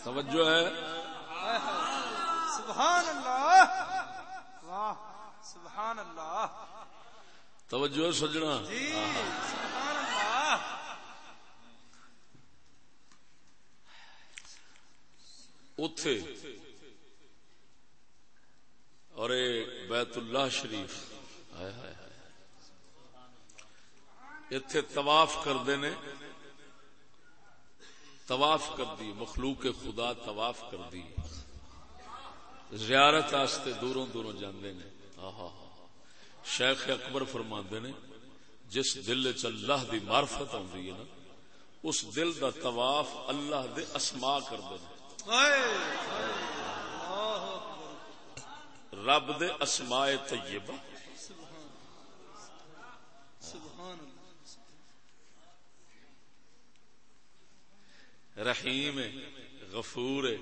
Speaker 1: توجہ ہے
Speaker 2: سبحان اللہ واہ سبحان اللہ
Speaker 1: توجہ سجنا۔
Speaker 2: جی
Speaker 1: اتے اور بیت اللہ شریف۔ اتے طواف کرتے نے۔ طواف کر دی مخلوق خدا طواف کر دی زیارت آستے دوروں دوروں جاندے نے۔ آہا۔ شیخ اکبر فرماندے نے، جس دل چ اللہ دی معرفت آندی ہے نا، اس دل دا طواف اللہ دے اسما کردے نے۔ رب دے اسماء طیبہ۔ رحیم ہے، غفور ہے،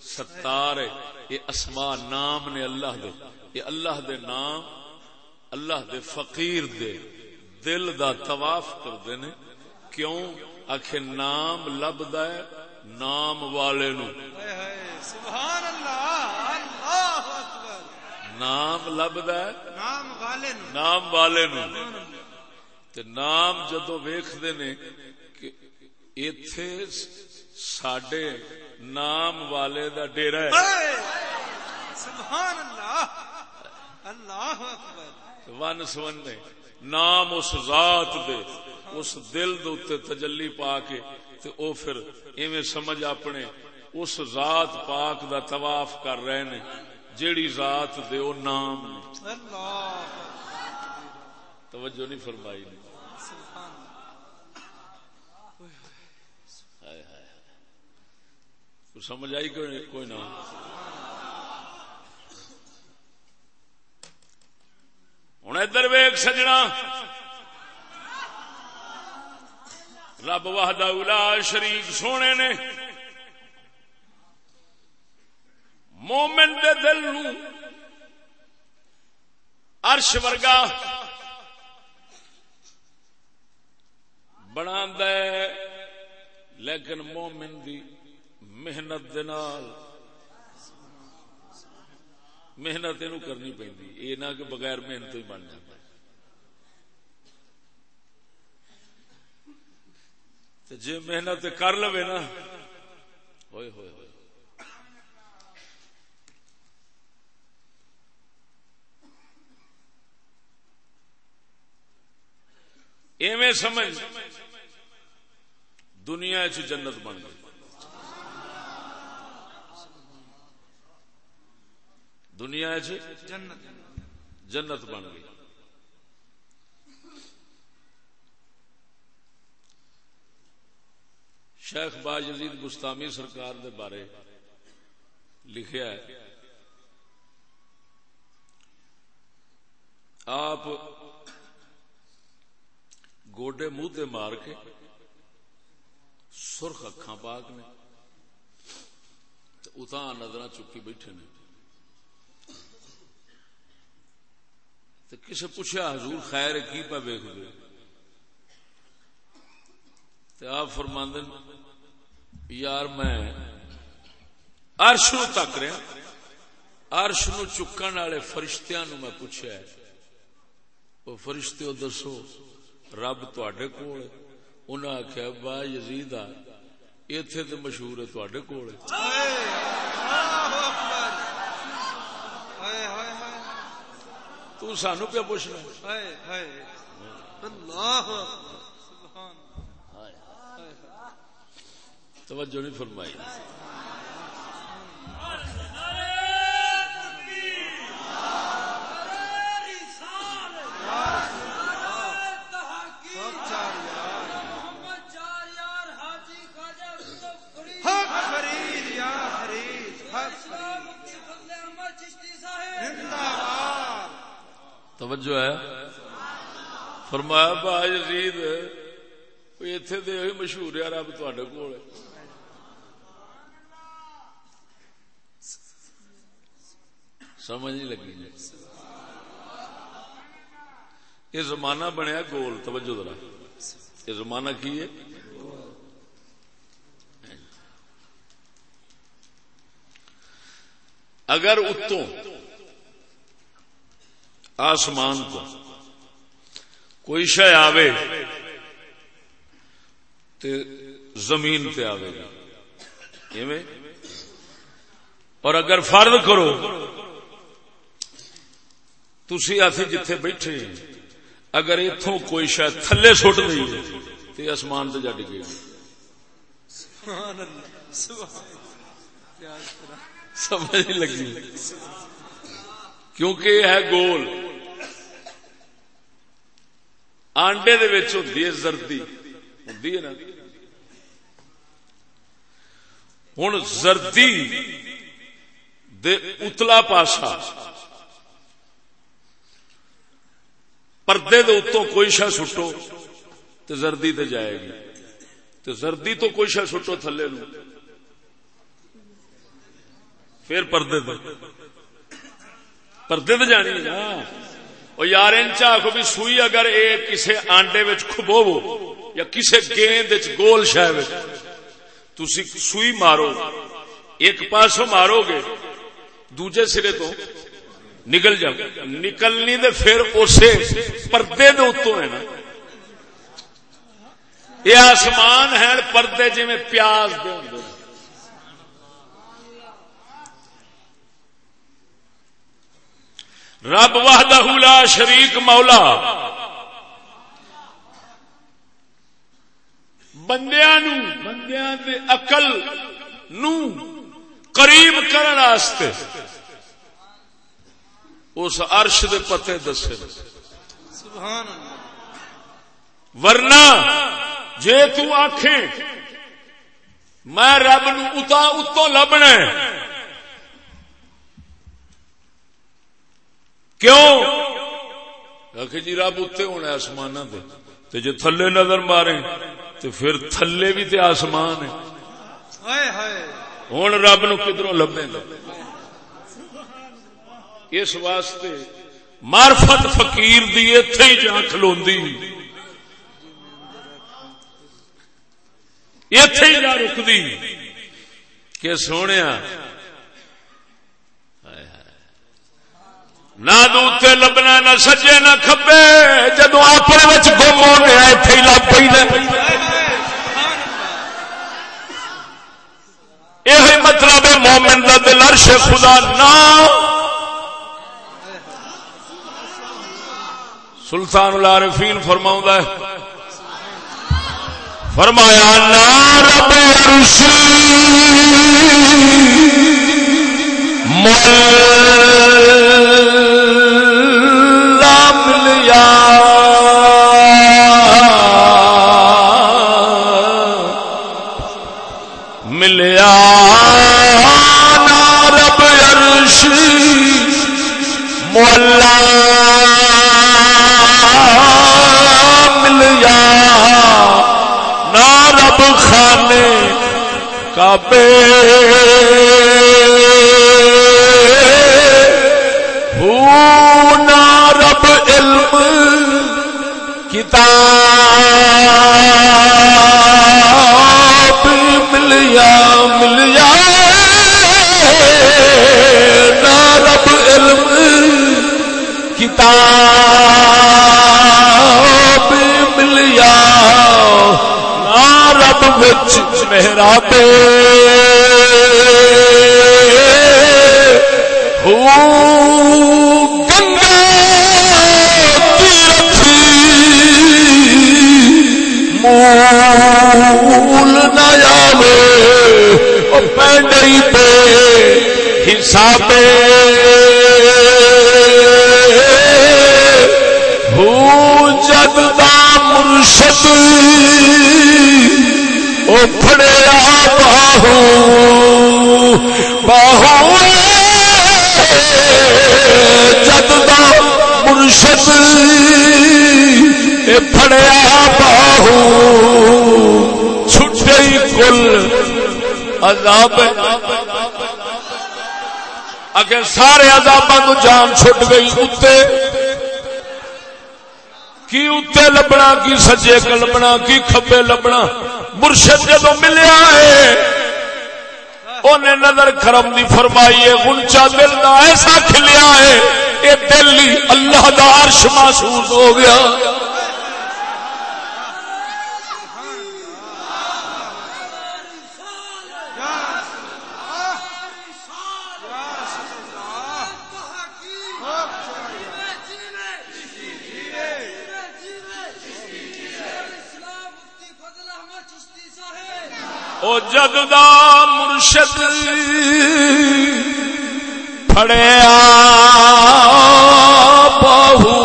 Speaker 1: ستار ہے، یہ اسماء نام نے اللہ دے۔ یہ اللہ دے نام اللہ دے فقیر دے دل دا طواف کردے نے کیوں؟ آخ نام لبدا ہے نام والے نو۔
Speaker 2: سبحان اللہ اللہ اکبر۔
Speaker 1: نام لبدا ہے۔
Speaker 2: نام والے نو۔
Speaker 1: نام والے نو۔ تے نام جدو ویختے نے کہ اتے سڈے نام والے دا ڈیرا ہے۔
Speaker 2: سبحان اللہ اللہ اکبر۔
Speaker 1: ون سون نے نام اس ذات دے، اس دل دے اتے تجلی پا کے، تے او پھر ایویں سمجھ اپنے اس ذات پاک دا طواف کر رہے نے، جیڑی ذات دے او نام نے۔ توجہ نہیں فرمائی نے۔ سمجھ آئی کوئی نہ ہوں ادھر ویگ سجنا۔ رب وحدہ الا شریک سونے نے۔ مومن دے دل نو عرش ورگا بنا لیکن مومن دی محنت دے نال محنت یہ کرنی پی یہ نہ کہ بغیر محنت ہی بن جاتا تے جے محنت کر لو نا۔ ہوئے ہوئے ہوئے۔ ایویں سمجھ۔ دنیا چ جنت بن گئی۔ دنیا چ
Speaker 2: جنت.
Speaker 1: جنت بن گئی۔ شیخ با یزید گستامی سرکار دے بارے لکھیا ہے۔ آپ گوڈے منہ تے مار کے سرخ اکھاں پاک نے اتاں نظر چکی بیٹھے نے۔ تے کسے پوچھا حضور خیر کی پہ ویک دے تے آپ فرماندن یار میں عرش نو تک رہا عرش نو چکن والے فرشتیاں نو میں پوچھا ہے وہ فرشتے دسو رب تے کول انہیں آخیا با یزید آ اتے تو مشہور ہے تے کول تو سانو پیا پوچھنا
Speaker 2: اللہ۔
Speaker 1: توجہ نہیں فرمائی۔ توجہ ہے۔ فرمایا، با یزید اتے تو یہ مشہور ہے، رب تے کول سمجھ نہیں لگی جی۔ یہ زمانہ بنیا گول، توجہ ذرا۔ یہ زمانہ کی ہے؟ اگر اتوں آسمان کو۔ کوئی شہ آوے تے زمین پہ آوے گا اور اگر فرد کرو تھی آ جتھے بیٹھے اگر اتوں کوئی شاید تھلے سٹ دئی تو آسمان سے جا ڈگے سمجھ لگی۔ کیونکہ یہ ہے گول۔ آنڈے ہوتی ہے زردی۔ ہے نا۔ ہوں زردی دے اتلا پاسا پردے دے اتوں کوئی شا سٹو تو زردی تے جائے گی۔ تو زردی تو کوئی شا سٹو تھلے نو پھر پردے دے۔ پردے دے جانی نا۔ وہ یار ان چاہو بھی سوئی اگر اے کسے آنڈے وچ یا کسے گیند گول شہ تسی سوئی مارو، ایک پاسوں مارو گے، دوجے سرے تو نکل جا نکلنی دے پھر اسے پردے دے اتوں ہے نا۔ یہ آسمان ہے پردے جی میں پیاز دے رب وحدہ لا شریک مولا۔ بندیا نو بندیا دے اقل نو قریب کرنے اس عرش دے پتے دسے۔ سبحان ورنہ جے تو آخیں میں رب نو اتا اتو لبنا کیوں؟ آخ جی رب اتنے ہونا آسمان تے جے تھلے نظر مارے تو پھر تھلے بھی تے آسمان ہے۔ ہوں رب نو کدھروں لبے گا اس واسطے مارفت فقیر دی اتے ہی جا کھلوندی۔ اتے ہی جا رکتی کہ سونے نہ دوتے لبنا، نہ سجے، نہ کھبے۔ جدو اپنے گم ہونے اتے ہی لگ پی یہ مطلب مومن کا دل، عرش خدا نہ۔ سلطان العارفین فرماؤں ہے، فرمایا نار عرش۔ مولا مولا خانے کعبے۔ نا رب علم کتاب۔ ملیا ملیا میرا پے گنگا مول نیا پینڈی پہ حساب پڑیا باہو جد دا مرشد مرشد اے پھڑیا باہو چھٹے کل عذاب اگر سارے عذاباں تو جان چھٹ گئی اتنے کی اتنے لبنا، کی سجے لبنا، کی کبے لبنا۔ مرشد جدو ملیا ہے انہیں نظر کرم دی فرمائی ہے گنچا دل کا ایسا کھلیا ہے یہ دل ہی اللہ دا عرش محسوس ہو گیا۔ او جگ مرشد پھڑیا بہو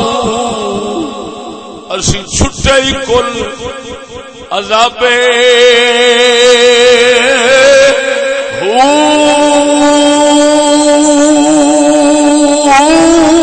Speaker 1: اسی چھٹے کل عذابے توجہ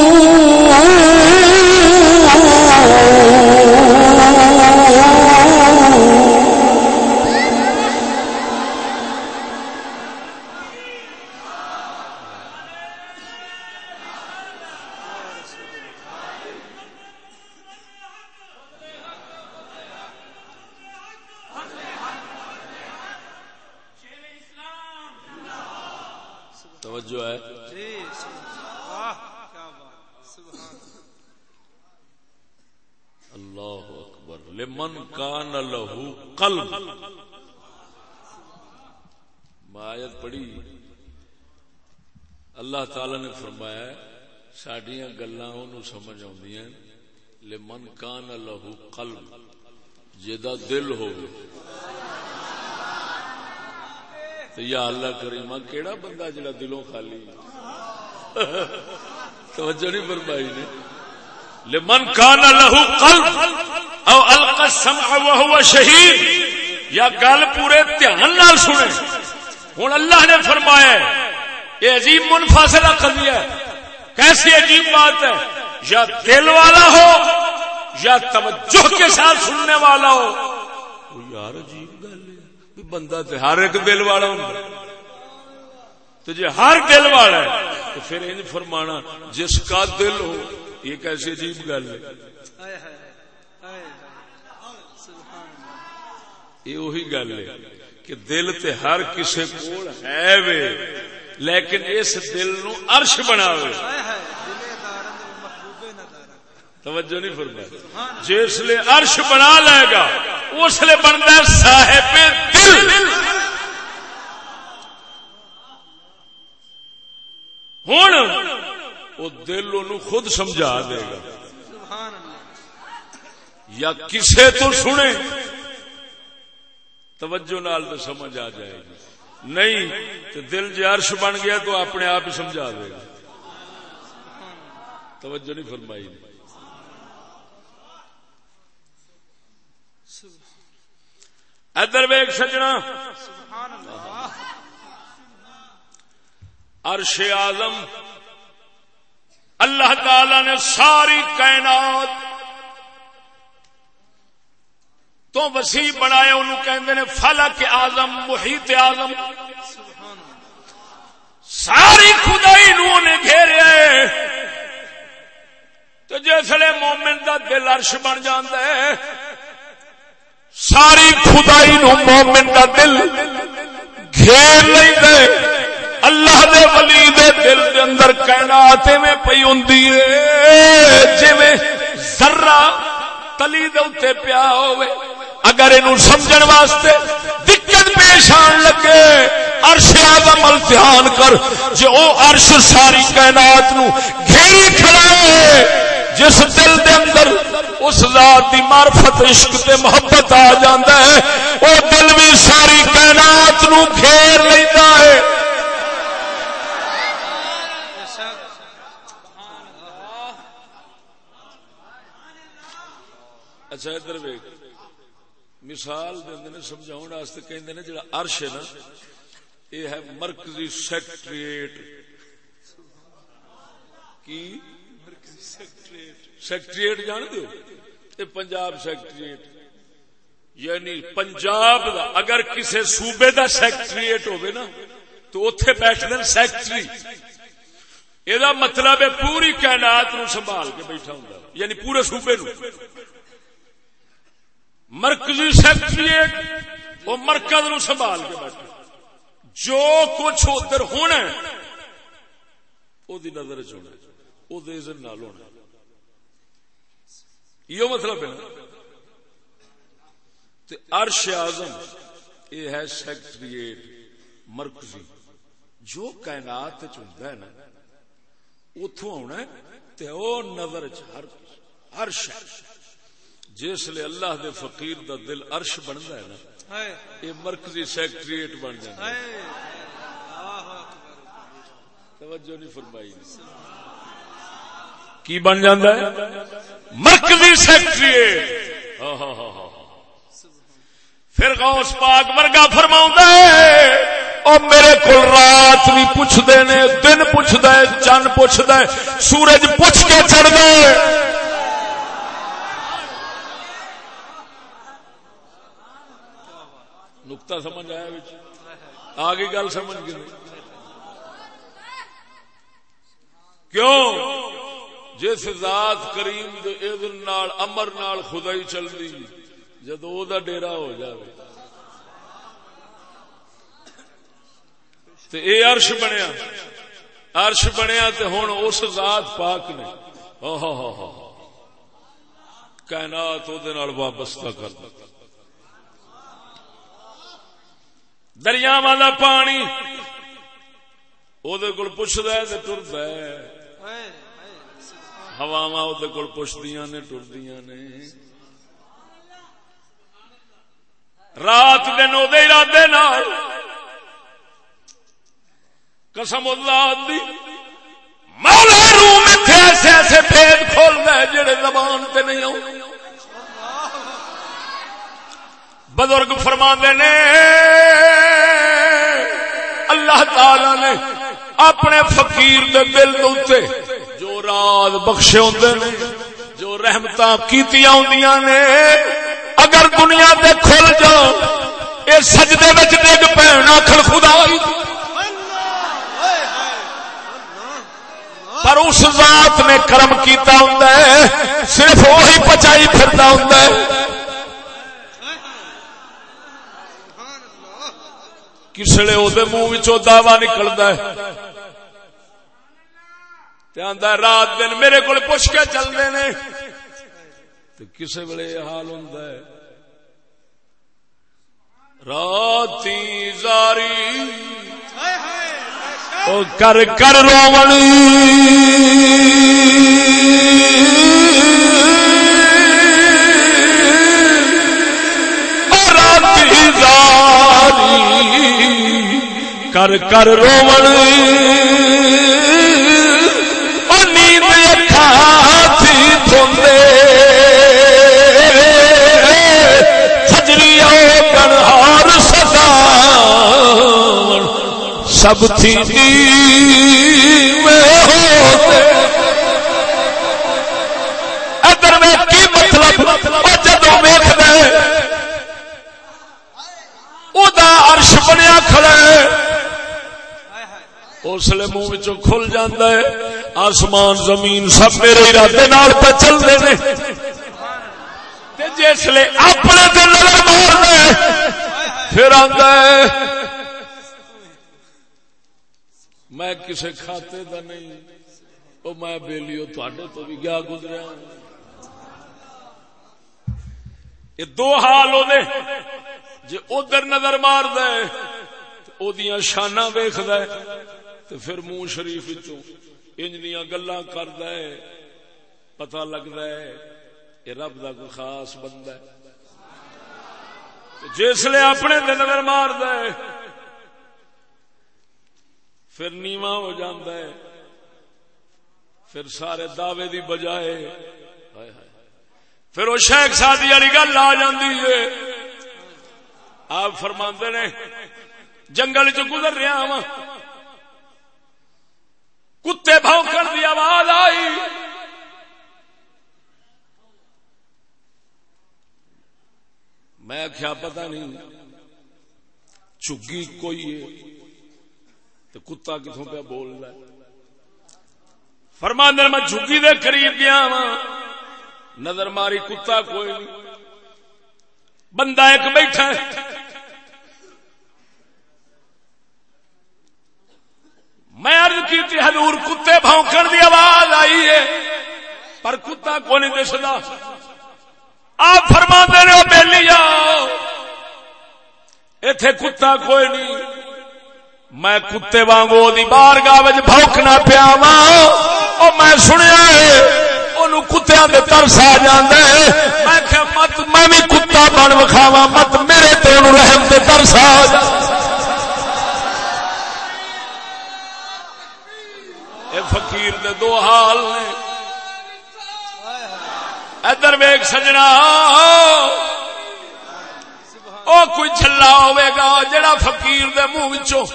Speaker 1: لہو قلب۔ میں آیت پڑھی۔ اللہ تعالی نے فرمایا سڈیا گلا سمجھ آدی لمن کان لہو قلب جا دل ہو یا اللہ کریما کیڑا بندہ جڑا دلوں خالی توجہ نہیں فرمائی نے۔ لمن کان له قلب او القى السمع وهو شهيد یا گل پورے دھیان نال سنے۔ ہن اللہ نے فرمایا یہ عجیب منفصلہ قضیہ ہے۔ کیسی عجیب بات ہے، یا دل والا ہو، یا توجہ کے ساتھ سننے والا ہو۔ وہ یار عجیب گل ہے بندہ تے ہر ایک دل والا ہوں تو جی ہر دل والا ہے، تو پھر انج فرمانا، جس کا دل ہو یہ کیسی عجیب گل ہے۔ یہ وہی گل ہے کہ دل تے ہر کسے کول ہے وے، لیکن اس دل نو عرش بناوے۔ توجہ نہیں فرمایا جس لے عرش بنا لے گا، اس لے بنتا ہے صاحب دل۔ ہوں وہ دل انہوں خود سمجھا دے گا۔ یا کسے تو سنے۔ توجہ نال تو سمجھ آ جائے گی۔ نہیں تو دل جی عرش بن گیا تو اپنے آپ ہی سمجھا دے گا۔ توجہ نہیں فرمائی۔ ادر ویگ سجنا۔
Speaker 2: سبحان اللہ
Speaker 1: عرش آزم اللہ تعالی نے ساری کائنات تو وسیع بنایا انہوں کہندے نے فلک آزم محیط آزم ساری خدائی نو نے گھیرے تو جسے مومن دا دل عرش بن جاندے ہے، ساری خدائی نو مومن دا دل گھیر لیندے اللہ دے ولی دے دل دے اندر کائنات میں پئی ہوندی ہے جویں ذرہ تلی دے اوتے پیا ہوئے اگر اینو سمجھن واسطے دقت پیش آن لگے، عرش آدم امتحان کر جو او عرش ساری کائنات نو گھیری کھڑا ہے جس دل دے اندر اس ذات دی معرفت، عشق تے محبت آ جاندا ہے، او دل بھی ساری کائنات نو گھیر لیندا ہے
Speaker 2: بے شک سبحان اللہ
Speaker 1: اچھا ادھر ویک مثال دے نے سمجھاؤن واسطے کہندے نے جڑا عرش ہے نا یہ ہے مرکزی سیکٹریٹ۔ کی؟ سیکٹریٹ جان دو یہ پنجاب سیکٹریٹ۔ یعنی پنجاب دا، اگر کسی صوبے دا سیکٹریٹ ہوئے نا، تو اتے بیٹھ دین سیکٹری یہ مطلب ہے پوری کائنات نو سنبھال کے بیٹھا ہوں یعنی پورے صوبے نو۔ مرکزی سیکٹریٹ، وہ مرکز نو سنبھال کے بیٹھا جو کچھ ادھر ہونا وہ نظر چنا وہ نال ہونا یہ مطلب ہے ارش آزم یہ ہے سیکٹریٹ، مرکزی۔ جو کائنات چاہتا ہے نا اتو آنا تو نظر ہر شہر جس لیے اللہ دے فقیر دا دل عرش بنتا ہے نا یہ مرکزی سیکٹریٹ بن جائے توجہ نہیں فرمائی۔ کی بن جاتا ہے؟ مرکزی سیکٹریٹ پھر غوث پاک ورگا فرما اور میرے کو رات بھی پوچھتے نے دن پوچھتا ہے چند پوچھتا ہے سورج پوچھ کے چڑھ گئے نکتا سمجھ آیا آگے گل سمجھ گئی کیوں؟ جس ذات کریم نال، امر نال خدائی چل رہی جدو دا ڈیرا ہو جائے تو اے عرش بنیا۔ عرش بنیا تو ہوں اس ذات پاک نے۔ ہاں، ہاں، ہاں، کائنات وابستہ کر دریا والا پانی وہ پوچھد ہے ٹرد ہواوا وہ پوچھدیا نے ٹردیا نے رات دن وہ ارادے نال قسم اللہ دی مولا روم ایسے ایسے بھید کھول دے جڑے زبان تے نہیں آؤ بزرگ فرما نے اللہ تعالی نے اپنے فقیر دے دل دوتے جو راز بخشے ہوندے نے، جو رحمتاں کیتیاں ہوندیاں نے، اگر دنیا دے کھل جاؤ یہ سجدے بچ ڈگ پہ آخر خدا پر اس ذات نے کرم کیتا ہوں صرف وہی پچائی پھرتا ہوں کسلے وہ منہ دعوی نکلتا ہے۔ رات دن میرے کو پوچھ کے چلتے ہیں کسی ویلے یہ حال ہوں راتی زاری کر کر رومن راتی زاری کر کر رومن نیند اکھا تھی دھوندے سب تھی ادھر میں کی مطلب؟ جدو ویخ عرش بنیا کھڑا ہے۔ اس لیے منہ کھل جاندہ ہے۔ آسمان، زمین سب میرے ارادے نال پہ چل دے نے جس اپنے دل مار پھر آتا ہے، میں کسی کھاتے دا نہیں وہ میں بےلیو تھوڑے تو بھی گیا گزریا۔ یہ دو حال ہونے۔ جی ادھر نظر مار دے دیا شانہ ویخ دے تو پھر منہ شریف انجنیا گلا کر دے پتا لگتا ہے یہ رب کا کوئی خاص بندہ جس لیے اپنے دن نظر مار دے پھر نیواں ہو جاندہ ہے، پھر سارے دعوے دی بجائے پھر وہ شیخ سادی والی گل آ جاندی ہے۔ آپ فرما نے، جنگل چ گزر رہا وا کتے بھونکن دی آواز آئی۔ میں کیا پتہ نہیں، چگی کوئی تو کتا کتوں پہ بول رہا ہے۔ فرماندر میں جھگی دے قریب گیا وا نظر ماری کتا کوئی نہیں۔ بندہ ایک بیٹھا ہے۔ میں عرض کی حضور کتے بھونکن دی آواز آئی ہے، پر کتا کو نہیں دسدا آپ فرما دے رہے ہو بیلی جاؤ اتے کتا کوئی نہیں۔ میں کتے وانگو دی بار گاہ بھوکنا پیا وا میں سنیا ہے انہوں کتیا کے ترس آ جاندے میں کہ مت، میں بھی کتا بن وکھاوا مت، میرے تے رحم تے ترس آ اے فقیر دے دو حال نے۔ ادھر ویگ سجنا۔ او کوئی چلا ہوئے گا جڑا فقیر دے منہ وچوں۔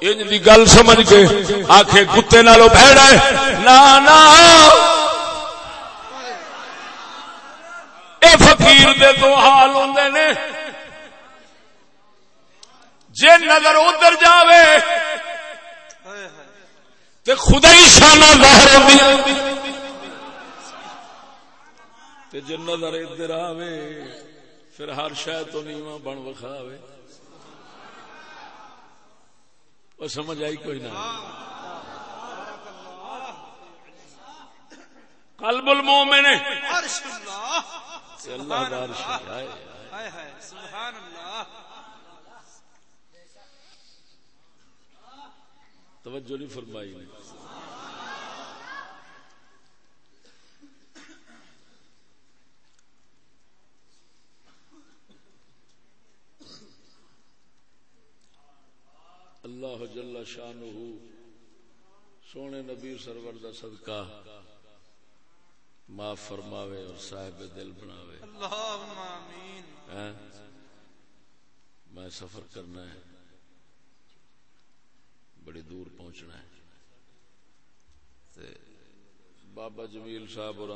Speaker 1: انج دی گل سمجھ کے آکھے کتے نالو بھڑا ہے۔ نا نا۔ اے فقیر دے دو حال ہوندے نے۔ جے نظر ادھر جاوے تے خدا ہی شانہ ظاہر ہوندی تے جے نظر ادھر آوے پھر ہر شاید تو نیواں بن وکھاوے۔ وہ سمجھ آئی کوئی نہ؟ قلب المومن
Speaker 2: عرش اللہ۔
Speaker 1: اللہ عرش ہے۔ ہائے
Speaker 2: ہائے سبحان اللہ۔
Speaker 1: توجہ نہیں فرمائی۔ نے اللہ جل شانہ سونے نبی سرور دا صدقہ معاف فرماوے اور صاحب دل بناوے۔
Speaker 2: اللہم آمین۔
Speaker 1: ہیں؟ میں سفر کرنا ہے۔ بڑی دور پہنچنا ہے۔ تے بابا جمیل صاحب اور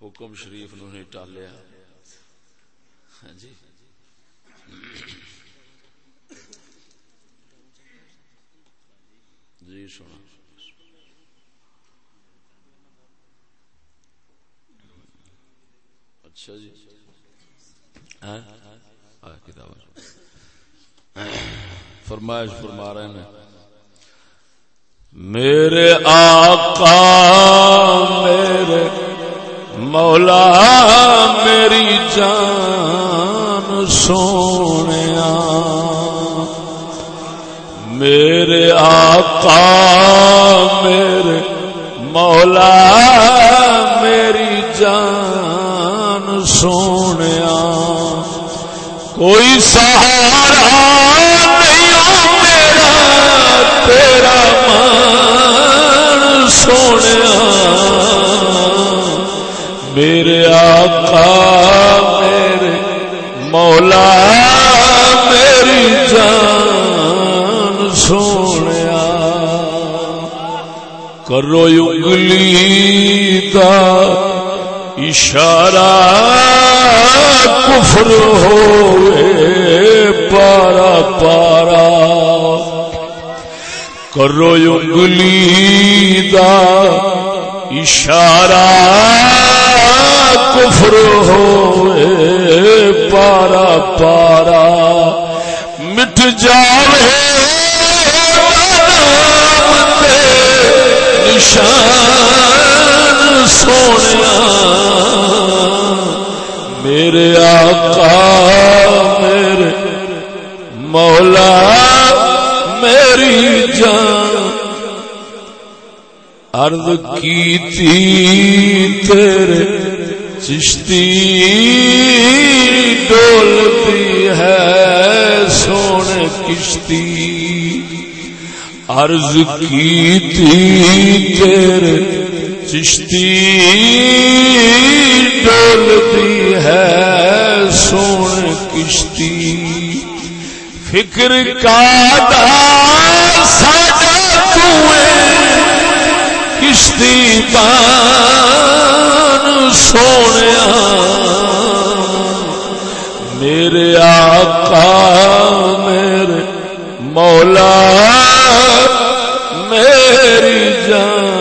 Speaker 1: حکم شریف نو نہیں ٹالیا۔ ہاں جی۔ جی سنا اچھا جی۔ ہاں؟ کتاب۔ فرمائش فرما رہے ہیں۔ میرے آقا، میرے مولا، میری جان سونے میرے آقا، میرے مولا، میری جان سونے کوئی سہارا تیرا مان سونے میرے آقا، میرے مولا، میری جان سونے کرو انگلی دا اشارہ، کفر ہوئے پارا پارا۔ کرو انگلی دا اشارہ کفر ہوئے پارا پارا مٹ جاوے نشان سونے میرے آقا میرے مولا میری جان۔ عرض کی تھی تیرے چشتی ڈولتی ہے سونے کشتی۔ عرض کی تھی تیرے چشتی ڈولتی ہے سونے کشتی۔ فکر کا کشتی بان سونے میرے آقا میرے مولا میری جان۔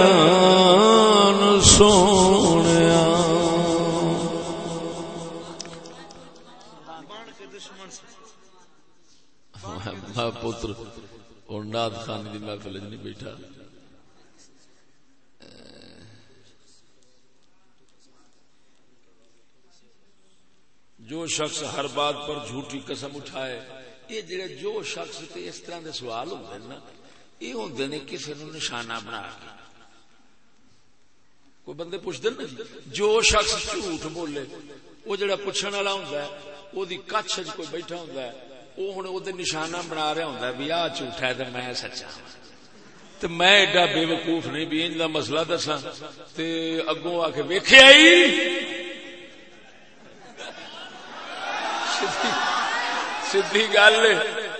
Speaker 1: ناد خانی کی محفل نہیں بیٹھا۔ جو شخص ہر بات پر جھوٹی قسم اٹھائے، یہ جڑے جو شخص تے اس طرح دے سوال ہوتے ہیں نا، یہ ہوتے نے کسی نو نشانہ بنا کے۔ کوئی بندے پوچھتے نا جی جو شخص جھوٹ بولے، وہ جڑا پوچھنے والا ہوں وہ کچھ کوئی بیٹھا ہوں وہ ہوں وہ نشانہ بنا رہا ہوں بھی آ جھوٹا ہے تو میں سچا تو میں ایڈا بے وقوف نہیں بھی ان کا مسئلہ دسا اگوں آ کے ویخیا سی گل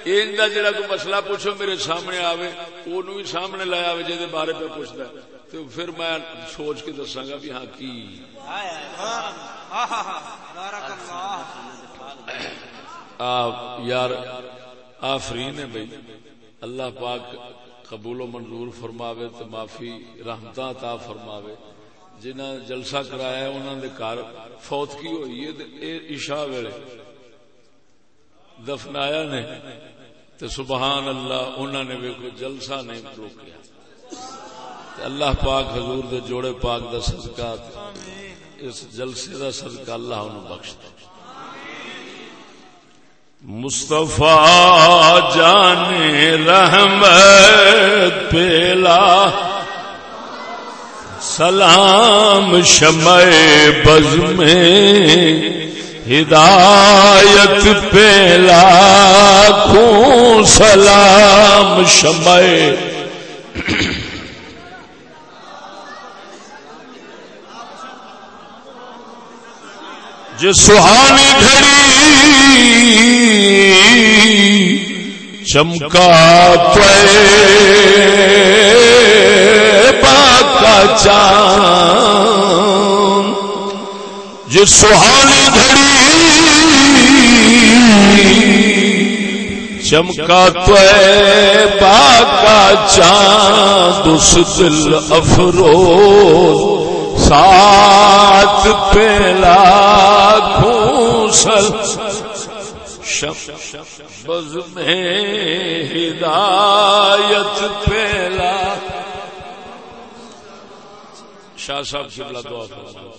Speaker 1: ان کا جڑا کوئی مسئلہ پوچھو میرے سامنے آوے وہ سامنے لایا آوے جی بارے پہ پوچھتا تو پھر میں سوچ کے دسا گا بھی ہاں کی یار آفری نے بھائی۔ اللہ پاک قبول و منظور فرماوے تو معافی رحمت عطا فرماوے۔ جنہ جلسہ کرایا انہوں نے گھر فوت کی ہوئی ہے عشاء ویلے دفنایا نے تو سبحان اللہ انہوں نے بھی کوئی جلسہ نہیں روکیا۔ اللہ پاک حضور دے جوڑے پاک دا صدقہ اس جلسے دا صدقہ اللہ انہوں بخش دے۔ مصطفیٰ جان رحمت پیلا۔ سلام شمع بز میں ہدایت پیلا۔ خوں سلام شمع سہانی گھڑی چمکا پے کا چان جو سہانی گھڑی چمکا تو کا چاند، اس دل افروز۔ سات پیلا گھوسل بز میں ہدایت پیلا شاہ صاحب شبلا دعا فرمائے